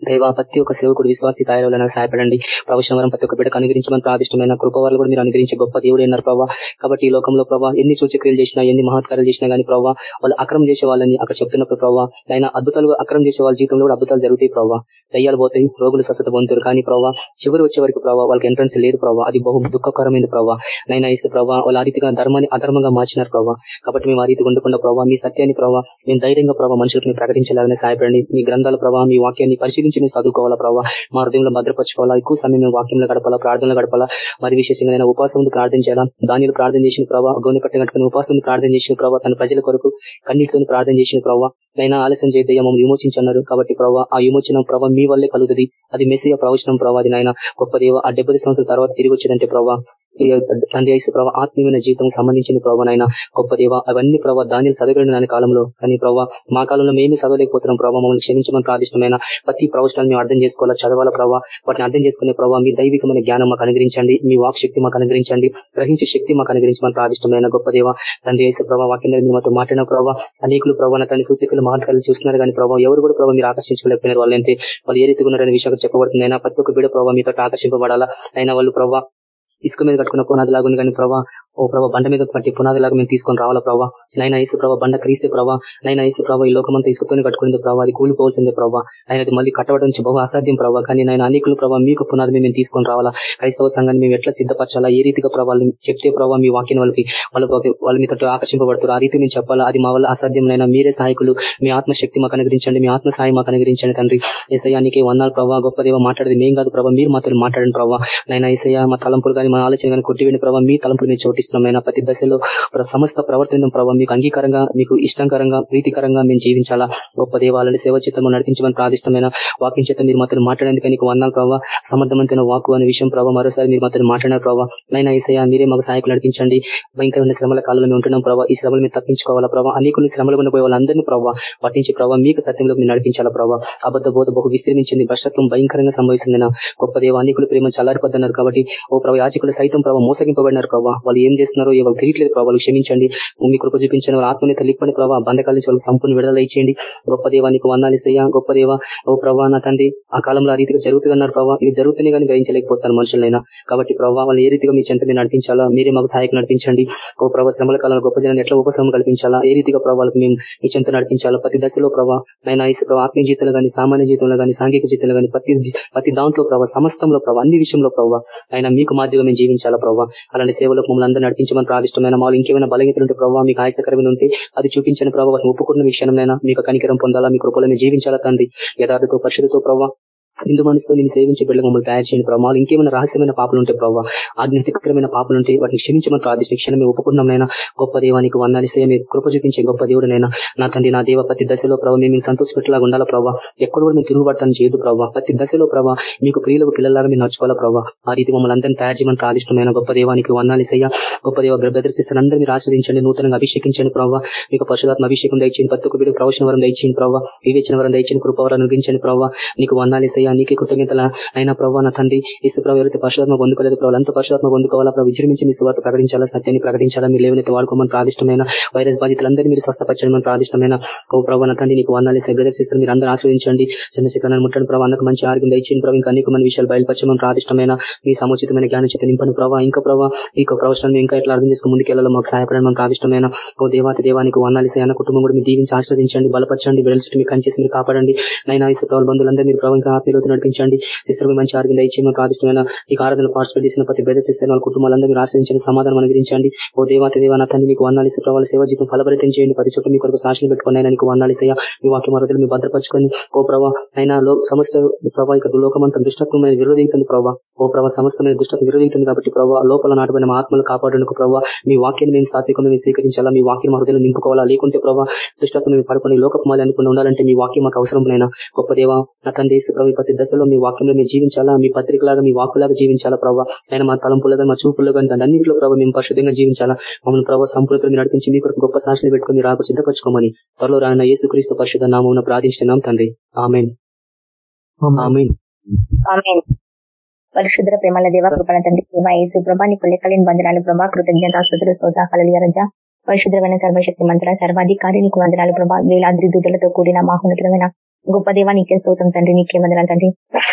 దైవ ప్రతి ఒక్క సేవకుడు విశ్వాసి తయారవలన సహాయపడండి. ప్రవచన ప్రతి ఒక్క బిడ్డకు అనుగ్రహించమని ప్రాదిష్టమైన కృప కూడా మీరు అనుగ్రహించే గొప్ప దేవుడు అన్నారు ప్రభావ కాబట్టి ఈ లోకంలో ప్రభావ ఎన్ని సూచక్రియలు చేసినా ఎన్ని మహత్కారాలు చేసినా కానీ ప్రభావ వాళ్ళు అక్రమం చేసే వాళ్ళని అక్కడ చెప్తున్నప్పుడు ప్రభావ ఆయన అద్భుతాలు అక్రమం చేసే వాళ్ళ జీవితంలో కూడా అద్భుతాలు జరుగుతాయి ప్రభావ దయ్యాలు పోతాయి రోగులు స్వస్థత పొందుతారు. కానీ ప్రభావ చివరి వచ్చే వరకు ప్రభావ వాళ్ళకి ఎంట్రన్స్ లేదు ప్రభావ అది బహు దుఃఖకరమైన ప్రభావ నైనా ఇస్తే ప్రభావ వాళ్ళ ఆ రీతిగా ధర్మాన్ని అధర్మంగా మార్చినారు ప్రభావ కాబట్టి మేము ఆ రీతి ఉండకుండా ప్రభావ మీ సత్యాన్ని ప్రభావ మేము ధైర్యంగా ప్రభావ మనుషులకు మేము ప్రకటించాలని సహాయపడండి. మీ గ్రంథాల ప్రభావ మీ వాక్యాన్ని పరిశీలించి మేము చదువుకోవాలా ప్రభావ మా హృదయంలో భద్రపరచుకోవాలా? ఎక్కువ సమయం వాక్యంలో గడపాలా? ప్రార్థనలు గడపాలా? మరి విశేషంగా నేను ఉపాసం ప్రార్థించాలా దానిలో ప్రార్థన చేసిన ప్రభావ గోని పట్టిన కట్టుకుని ఉపాసం ప్రార్థన చేసిన ప్రభావ తన ప్రజల కొరకు కన్నీటితో ప్రార్థన చేసిన ప్రభావ నైనా ఆలస్యం చేద్దాం మమ్మల్ని విమోచించన్నారు కాబట్టి ప్రభావ ఆ విమోచనం ప్రభావ మీ వల్లే కలుగుతుంది. అది మెస్సిగా ప్రవచనం ప్రభావ అది నాయన గొప్ప దేవ. ఆ డెబ్బై సంవత్సరాల తర్వాత తిరిగి వచ్చిందంటే ప్రభావ తండ్రి ఐసు ప్రభావ ఆత్మీయమైన జీవితం సంబంధించిన ప్రభావ నాయన గొప్ప దేవ అవన్నీ ప్రభావ దానిని చదవగలిగిన దాని కాలంలో. కానీ ప్రభావ మా కాలంలో మేమే చదవలేకపోతున్నాం ప్రభావ మమ్మల్ని క్షమించమని ప్రాదిష్టమైన ప్రతి ప్రవచనాలు మేము అర్థం చేసుకోవాలా చదవాలా ప్రభావ వాటిని అర్థం చేసుకునే ప్రభావ మీ దైవికమైన జ్ఞానం మాకు అనుగ్రహించండి మీ వాక్ శక్తి మాకు అనుగ్రహించండి గ్రహించే శక్తి మాకు అనుగ్రహించమని ప్రాదిష్టమైన గొప్ప దేవ తండ్రి ఐసు ప్రభావ వాక్యం మీ మాతో మాట్లాడిన ప్రభావ అనేకులు ప్రభావ తన సూచకులు మహత్కాలు చూస్తున్నారు కానీ ప్రభావ ఎవరు కూడా ప్రభావ మీరు ఆకర్షించుకోలేకపోయినారు వాళ్ళంతే. వాళ్ళు ఏ రీతిగా ఉన్నారనే విషయం చెప్పబడుతుంది అయినా ప్రతి ఒక్క బిడ ప్రభావ మీతో ఆకర్షింపబడాలా? అయినా వాళ్ళు ప్రభావ ఇసుక మీద కట్టుకున్న పునాది లాగా కానీ ప్రభా ఓ ప్రభా బండ మీద పట్టి పునాది లాగా మేము తీసుకొని రావాలా ప్రభా? నైనా ఇసు ప్రభా బండ క్రీస్తే ప్రభా నైనా ఇసు ప్రభా ఈ లోకమంతా ఇసుకతోనే కట్టుకునేది ప్రభావ అది కూలిపోవాల్సిందే ప్రభావ ఆయన మళ్ళీ కట్టవడం నుంచి బహు అసాధ్యం ప్రభావ కానీ నేను అనేకులు ప్రభావ మీకు పునాది మేము తీసుకొని రావాలా? క్రైస్తవ సంఘాన్ని మేము ఎట్లా సిద్ధపరచాలా? ఏ రీతిగా ప్రభావం చెప్తే ప్రభావ మీ వాక్యం వాళ్ళకి వాళ్ళకి వాళ్ళ మీద ఆకర్షింపబడుతారు? ఆ రీతి మేము చెప్పాలా? అది మా వల్ల అసాధ్యమైన మీరే సహాయకులు. మీ ఆత్మశక్తి మాకు అనుగ్రహించండి. మీ ఆత్మ సహాయం మాకు అనుగ్రహించండి తండ్రి. ఏసయ్యానికి వందాలు ప్రభావ గొప్ప దేవ మాట్లాడేది మేం కాదు ప్రభావ మీరు మాత్రం మాట్లాడండి ప్రభావ నైనా ఏసయ్య మా తలంపులు కానీ మా ఆలోచన కానీ కొట్టివేని ప్రభావ మీ తలంపులు మేము చోటిస్తున్నాం ప్రతి దశలో సమస్త ప్రవర్తన ప్రభావ మీకు అంగీకారంగా మీకు ఇష్టంకరంగా ప్రీతికరంగా మేము జీవించాలా? గొప్ప దేవాలని సేవ చిత్రం నడిపించమని ప్రాదిష్టమైన వాక్యం చేత మీరు మాత్రం మాట్లాడేందుకు నీకు వందాలు ప్రభావ సమర్థవంతమైన వాకు అనే విషయం ప్రభావ మరోసారి మీరు మాత్రం మాట్లాడారు ప్రభావ నైనా ఈసయ మీరే మాకు సహాయకులు నడిపించండి. భయంకరమైన శ్రమల కాలంలో మేము ఉంటున్నాం ప్రభావ ఈ శ్రమలు మీరు తప్పించుకోవాలా ప్రభావ అనేకులు శ్రమలు ఉండిపోయే వాళ్ళందరినీ ప్రభావ పట్టించి ప్రభావ మీకు సత్యంలో మీరు నడిపించాలా ప్రభావ అబద్ధ బోధ బహు విశ్రమించింది భ్రష్టత్వం భయంకరంగా సంభవిస్తుంది గొప్ప దేవ అనేకులు ప్రేమ చల్లారిపోతున్నారు కాబట్టి ఓ ప్రభావ యాచకులు సైతం ప్రభావ మోసగింపబడినారు ప్రభావ వాళ్ళు ఏం చేస్తున్నారో వాళ్ళు తెలియట్లేదు ప్రభావ క్షమించండి. మీ కృప చూపించండి వాళ్ళ ఆత్మని తల్లిపండి ప్రభావ బంధకాల నుంచి వాళ్ళు సంపూర్ణ విడుదల ఇచ్చేయండి. గొప్ప దేవానికి వందాలిస్తయ్యా గొప్ప దేవ. ఓ ప్రభావ నా తండ్రి ఆ కాలంలో ఆ రీతిగా జరుగుతుందన్నారు ప్రభావ ఇది జరుగుతుంది కానీ గ్రహించలేకపోతాను మనుషులైనా. కాబట్టి ప్రభావ వాళ్ళు ఏ రీతిగా మీ చెంత మీరు నడిపించాలా? మీరే మాకు సహాయకు నడిపించండి. ఓ ప్రభావ శ్రమల కాలంలో గొప్ప జనాన్ని ఎట్లా ఉపశమం కల్పించాలా? ఏ రీతిగా ప్రభావాలకు మేము మీ చెంత నడిపించాలా? ప్రతి దశలో ప్రభావ నైనా ఈ ప్రభావ ఆత్మీయ జీవితంలో కానీ సామాన్య జీవితంలో కానీ సాంఘిక జీవితంలో కానీ ప్రతి ప్రతి దాంట్లో ప్రభావ సమస్తంలో ప్రభావ అన్ని విషయంలో ప్రభావ ఆయన మీకు మాదిరిగా సాక్షులుగా మేము జీవించాలా ప్రభావ అలాంటి సేవలకు మమ్మల్ని అందరూ నడిపించమని ప్రాదిష్టమైన మాలు ఇంకేమైనా బలహీతలు ఉంటే ప్రభావ మీకు ఆయాసకరమైన ఉంటే అది చూపించని ప్రభావ ఒప్పుకున్న విషయంలో మీకు కనికరం పొందాలా? మీ కృపలో మేము జీవించాలా తండ్రి? యథార్థతో పరిశుద్ధతో ప్రభావ హిందూ మనసుతో నేను సేవించే బిడ్డలు మమ్మల్ని తయారు చేయండి ప్రభావాలు ఇంకేమైనా రహస్యమైన పాపలు ఉంటే ప్రభావ ఆజ్ఞాతికరమైన పాపలు ఉంటే వాటిని క్షమించమని ప్రార్థించిన క్షణమే ఒప్పుకున్నామైనా గొప్ప దేవానికి వందాలిసే మీరు కృప చూపించే గొప్ప దేవుడునైనా నా తండ్రి నా దేవ ప్రతి దశలో ప్రభావ మేము సంతోషపెట్టలాగా ఉండాలా ప్రభావ ఎక్కడ కూడా మేము తిరుగుబడతాను చేయదు ప్రభావ ప్రతి దశలో ప్రభావ మీకు ప్రియులకు పిల్లలాగా మీరు నడుచుకోవాలా ప్రభావ ఆ రీతి మమ్మల్ని అందరినీ తయారు చేయమని ప్రాదిష్టమైన గొప్ప దేవానికి వందాలిసయ్య గొప్ప దేవ బ్రదర్శిస్తాను అందరూ మీరు ఆస్వాదించండి నూతనంగా అభిషేకించండి ప్రభావ మీకు పశుధాత్మ అభిషేకం దయచేయండి ప్రతి ఒక్క బిడ్డ ప్రవచన వరం దయచేయండి ప్రభావ వివేచన వరం దయచేయండి కృపవరం అనుగించండి ప్రభావ నీకు వందాలిసయ్య నీకే కృతజ్ఞతల. అయినా ప్రభావ నా తండ్రి ఇసు ఎవరైతే పరిశుధాత్మ పొందుకోలేదు ప్రభావ అంత పరిశుధాత్మ పొందుకోవాలా? ప్రభావ విజృంభించి మీ స్వార్థ ప్రకటించాలా? సత్యాన్ని ప్రకటించాలా? మీరు లేవనైతే వాడుకోమని ప్రాదిష్టమైన వైరస్ బాధితులందరినీ మీరు స్వస్థపరచడం ప్రాదిష్టమైన ఓ ప్రభావ నా తండ్రి నీకు వందాలి బ్రదర్స్ ఇస్తారు మీరు అందరూ ఆశ్రయించండి చంద్రశేఖరాన్ని ముట్టండి ప్రభావ అన్నకు మంచి ఆరోగ్యం దయచేయండి ప్రభావ ఇంకా అనేక మంది విషయాలు బయలుపరచమని ప్రాదిష్టమైన మీ సముచితమైన జ్ఞానం చేత నింపని ప్రభావ ఇంకా ప్రభావ ఈ ప్రవచనాన్ని ఇంకా ఎట్లా అర్థం చేసుకుని ముందుకెళ్ళాలో మాకు సహాయపడడం మనకు ప్రాదిష్టమైన ఓ దేవాతి దేవానికి వందాలి అన్న కుటుంబం కూడా మీ దీవించి ఆశ్రదించండి బలపరచండి బిడల చుట్టూ మీకు కంచేసి మీరు కాపాడండి. నైనా ఇసు ప్రభావ బంధువులందరూ మీరు ప్రభావ ఇంకా ఆత్మీయత నడిపించండి. సిస్టర్ మంచి ఆరోగ్యం దయచేయమని ప్రాదిష్టమైన ఈ ఆరాధన పార్టిసిపేట్ చేసిన ప్రతి బ్రదర్స్ ఇస్తారు వాళ్ళ కుటుంబాలందరూ మీరు ఆశ్రయించండి సమాధానం అనుగ్రహించండి. ఓ దేవాతి దేవ నా తండ్రి నీకు వందాలి ప్రభావ సేవ జీతం ఫలభరితం చేయండి. ప్రతి చోట మీ కొరకు సాక్షిని పెట్టుకుని నీకు వందాలి సయ్య మీ వాక్యం మరొకరు మీ భద్రపరచుకొని ఓ ప్రభావ అయినా సమస్త ప్రభావ ఇక లోకమంతా దుష్టత్వమైన విరోధిస్తుంది ప్రభావ ఓ ప్రభావ సమస్తమైన దుష్టత్వం విరోధిస్తుంది కాబట్టి ప్రభావ లోపల నాటమైన ఆత్మలు కాపాడడానికి ప్రభావ మీ వాక్యాన్ని మేము సాత్వికంగా మేము స్వీకరించాలా? మీ వాక్యం హృదయం నింపుకోవాలా? లేకుంటే ప్రభావ దుష్టత్వం మేము పడుకొని మాలి అనుకుని ఉండాలంటే మీ వాక్యం మాకు అవసరం గొప్ప దేవ నా తండ్రి ప్రభు ప్రతి దశలో మీ వాక్యంలో మేము జీవించాలా? మీ పత్రికలాగా మీ వాకులాగా జీవించాలా ప్రభావ అయినా మా తలంపులుగా మా చూపులుగా దాని అన్నింటిలో ప్రభావ మేము పరిశుద్ధంగా జీవించాలా? మమ్మల్ని ప్రభావ సంపూర్ణతలు నడిపించి మీ కొరకు గొప్ప సాక్షిని పెట్టుకుని రాకు సిద్ధపరచుకోమని త్వరలో రాన్న యేసుక్రీస్తు పరిశుద్ధ నామం ప్రార్థిస్తున్నాం తండ్రి. ఆమెన్. పరిశుద్ర ప్రేమల దేవ కృపణ తండ్రి ప్రేమ యేసు ప్రభా నీ కొల్లికలేని బంధనాలు ప్రభా కృతజ్ఞత ఆస్పత్రులు స్తోత్రాలు రజ. పరిశుద్రమైన సర్వశక్తి మంత్ర సర్వాధికారి నీకు వందనాలు ప్రభా. వేలాద్రి దుడ్డలతో కూడిన మాహోన్నతమైన గొప్ప దేవ నీకే స్తోత్రం తండ్రి నీకే వందనాలు తండ్రి.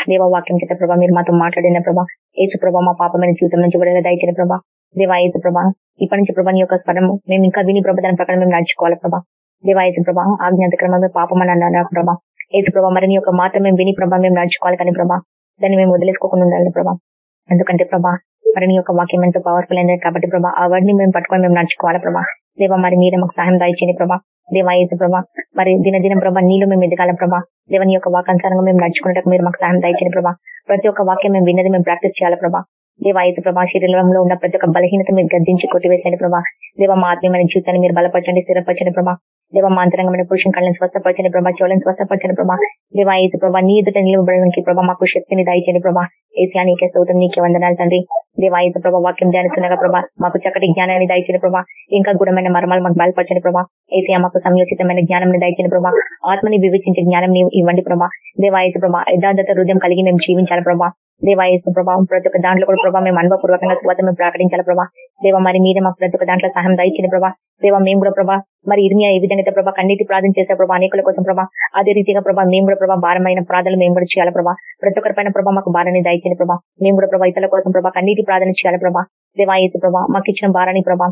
దేవ వాక్యం చేత ప్రభా మీరు మాతో మాట్లాడిన ప్రభా ఏసు ప్రభా మా పాపమైన జీవితం నుంచి కూడా దయచిన ప్రభా. దేవా ఏసు ప్రభా ఇప్పటి నుంచి ప్రభా నీ యొక్క స్వరము మేము ఇంకా విని ప్రభా దాని ప్రకారం మేము నడుచుకోవాలి ప్రభా. దేవా ఏసు ప్రభా ఆజ్ఞాతక్రమంగా పాపం అని అన్నారు ప్రభా. ఏసు ప్రభా మరి నీ యొక్క మాట మేము విని ప్రభా మేము నడుచుకోవాలి కానీ ప్రభా దాన్ని మేము వదిలేసుకోకుండా ఉండాలి ప్రభా. ఎందుకంటే ప్రభా మరి నీ యొక్క వాక్యం ఎంతో పవర్ఫుల్ అయింది కాబట్టి ప్రభా ఆ వర్డ్ని మేము పట్టుకొని మేము నడుచుకోవాలి ప్రభా. దేవ మరి మీరే మాకు సహాయం దాయించండి ప్రభా. దేవాయేసు ప్రభా మరి దినదినం ప్రభా నీళ్ళు మేము ఎదగాల ప్రభా. దేవని యొక్క వాకానుసారంగా మేము నడుచుకున్నట్టు మీరు మాకు సహాయం దాయించండి ప్రభా. ప్రతి ఒక్క వాక్యం మేము విన్నది మేము ప్రాక్టీస్ చేయాలి ప్రభా. దేవాయసు ప్రభా శరీరంలో ఉన్న ప్రతి ఒక్క బలహీనత మీరు గద్దించి కొట్టివేసండి ప్రభా. దేవ మా ఆత్మీయమైన జీవితాన్ని మీరు బలపరచండి స్థిరపరచండి ప్రభా. దేవ మా అంతరంగమైన పురుషుని కళ్ళని స్వస్థపరచని ప్రభా చోళని స్వస్థపరచండి ప్రభా. దేవాయసు ప్రభా నీ ఎదుట నిలబడడానికి ప్రభా మాకు శక్తిని దాయించండి ప్రభా. ఏసియా నీకే స్తోత్రం నీకే వందనాలు తండ్రి. దేవాయసు ప్రభా వాక్యం ధ్యానిస్తుండగా ప్రభా మాకు చక్కటి జ్ఞానాన్ని దాయించండి ప్రభా. ఇంకా గుణమైన మర్మాలు మాకు బయలుపరచని ప్రభా. ఏసియా మాకు సంయోచితమైన జ్ఞానం దాయించండి ప్రభా. ఆత్మని వివేచించే జ్ఞానం ఇవ్వండి ప్రభా. దేవాయసు ప్రభా యథార్థత హృదయం కలిగి మేము జీవించాలి ప్రభా. దేవాయసు ప్రభావం ప్రతి ఒక్క దాంట్లో కూడా ప్రభావ మేము అనుభవపూర్వకంగా స్వాత మేము ప్రకటించాలి ప్రభా? దేవ మరి మీరే మాకు ప్రతి ఒక్క దాంట్లో సహాయం దాయించిన ప్రభా. దేవ మేము కూడా ప్రభా మరి ఇర్మియా ఏ విధంగా ప్రభా కన్నీటి ప్రార్థన చేసే ప్రభా అనేకుల కోసం ప్రభా అదే రీతిగా ప్రభా మేము కూడా ప్రభా భారమైన ప్రార్థనలు మేము కూడా చేయాలి ప్రభా? ప్రతి ఒక్కరిపైన ప్రభా మాకు భారాన్ని దాయించిన ప్రభా. మేము కూడా ప్రభా ఇతరుల కోసం ప్రభా కన్నీటి ప్రార్థన చేయాలి ప్రభా? దేవాయసు ప్రభా మాకు ఇచ్చిన భారాన్ని ప్రభా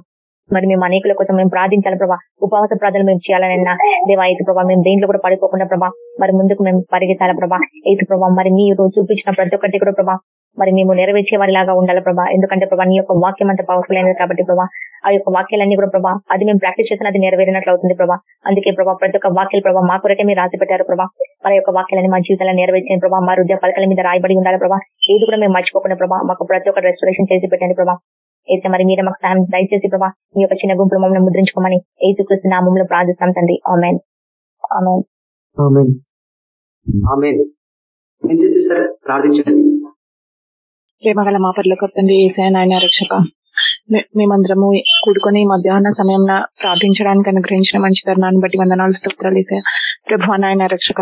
మరి మేము అనేకుల కోసం మేము ప్రార్థించాలి ప్రభా. ఉపవాస ప్రార్థన మేము చేయాలనన్నా దేవాయసు ప్రభా మేము దేంట్లో కూడా పడిపోకుండా ప్రభా మరి ముందుకు మేము పరిగెత్తాలి ప్రభా. ఏసు ప్రభా మరి మీరు చూపించిన ప్రతి ఒక్కటి కూడా ప్రభా మరి మేము నెరవేర్చే వారిలాగా ఉండాలి ప్రభా. ఎందుకంటే ప్రభా నీ యొక్క వాక్యం అంత పవర్ఫుల్ అయినది కాబట్టి ప్రభా ఆ యొక్క వాక్యాలన్నీ కూడా ప్రభా అది మేము ప్రాక్టీస్ చేసిన అది నెరవేరినట్లు అవుతుంది ప్రభా. అందుకే ప్రభా ప్రతి ఒక్క వాక్యాలు ప్రభా మా కొరకే మీరు రాసి పెట్టారు ప్రభా. మరి యొక్క వాక్యాలని మా జీవితంలో నెరవేర్చిన ప్రభా. మా హృదయ పలకల మీద రాయబడి ఉండాలి ప్రభా. ఏది కూడా మేము మర్చిపోకుండా ప్రభా మాకు ప్రతి ఒక్క రెస్టరేషన్ చేసి పెట్టండి ప్రభా. అయితే మరి మీరు మాకు సాయం దయచేసి ప్రభా మీ యొక్క చిన్న గుంపులు మమ్మల్ని ముద్రించుకోమని ఏసుకృష్ణ నామంలో ప్రార్థిస్తాం తండ్రి. ఆమెన్. ప్రార్థించండి? ప్రేమగల మా పర్లకు తండ్రి ఏసైనా నాయన రక్షక మేమందరము కూడుకొని మధ్యాహ్న సమయం ప్రార్థించడానికి అనుగ్రహించిన మంచి తరుణాన్ని బట్టి వందనాలు స్తోత్రాలు వేసాయ ప్రభు నాయన రక్షక.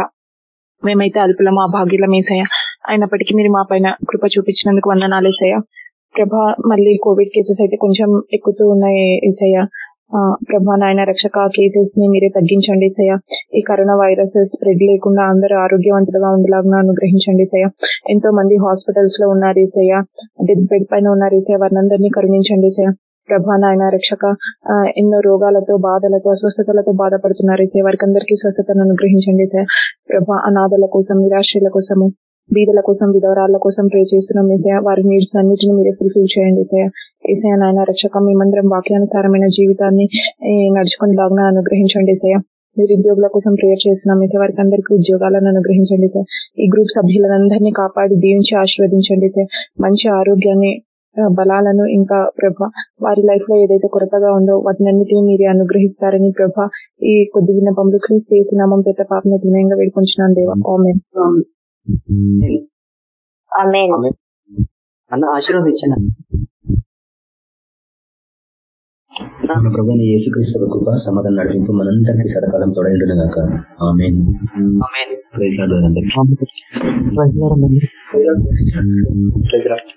మేమైతే అల్పులం ఆ భాగ్యులం వేసాయ అయినప్పటికీ మీరు మా పైన కృప చూపించినందుకు వందనాలు వేసాయ ప్రభా మళ్ళీ కోవిడ్ కేసెస్ అయితే కొంచెం ఎక్కుతూ ఉన్నాయి ఏసయ్య. ప్రభా నాయన రక్షక కేసెస్ని మీరే తగ్గించండి సయ ఈ కరోనా వైరస్ స్ప్రెడ్ లేకుండా అందరూ ఆరోగ్యవంతులుగా ఉండేలాగా అనుగ్రహించండి సయ ఎంతో మంది హాస్పిటల్స్లో ఉన్నారు ఈసయ డెత్ బెడ్ పైన ఉన్నారు ఈసయ వారిని కరుణించండి సయ ప్రభా నాయన రక్షక ఎన్నో రోగాలతో బాధలతో అస్వస్థతలతో బాధపడుతున్నారు అయితే వారికి అందరికీ స్వస్థతను అనుగ్రహించండి సార్ ప్రభా అనాథల కోసం నిరాశ్రయుల కోసము బీదల కోసం విధవరాళ్ళ కోసం ప్రే చేస్తున్నాం ఏసయ వారి నీడ్స్ అన్నిటిని మీరే ఫుల్ఫిల్ చేయండి ఏసయ ఏసయ నాయన రక్షక మేమందరం వాక్యానుసారమైన జీవితాన్ని నడుచుకుని బాగా అనుగ్రహించండి ఏసయ నిరుద్యోగుల కోసం ప్రేయర్ చేస్తున్నాం అయితే వారికి అందరికీ ఉద్యోగాలను అనుగ్రహించండి సార్ ఈ గ్రూప్ సభ్యులందరినీ కాపాడి దీవించి ఆశీర్వదించండి సార్ మంచి ఆరోగ్యాన్ని బలాలను ఇంకా ప్రభ వారి లైఫ్లో ఏదైతే కొరతగా ఉందో వాటినన్నిటిని మీరే అనుగ్రహిస్తారని ప్రభ ఈ కొద్ది విన్నపంలో క్రీస్తు నామం పెద్ద పాపని వినయంగా వేడుకొంచున్నాను దేవా. అన్న ఆశీర్వదించండి. మన ప్రభు యేసుక్రీస్తు కృప సమాధానం నడిపింపు మనందరికీ సదకాలం తొడైండును గాక ఆమె ప్రైజ్ లాడ్ అందరికీ. Praise lord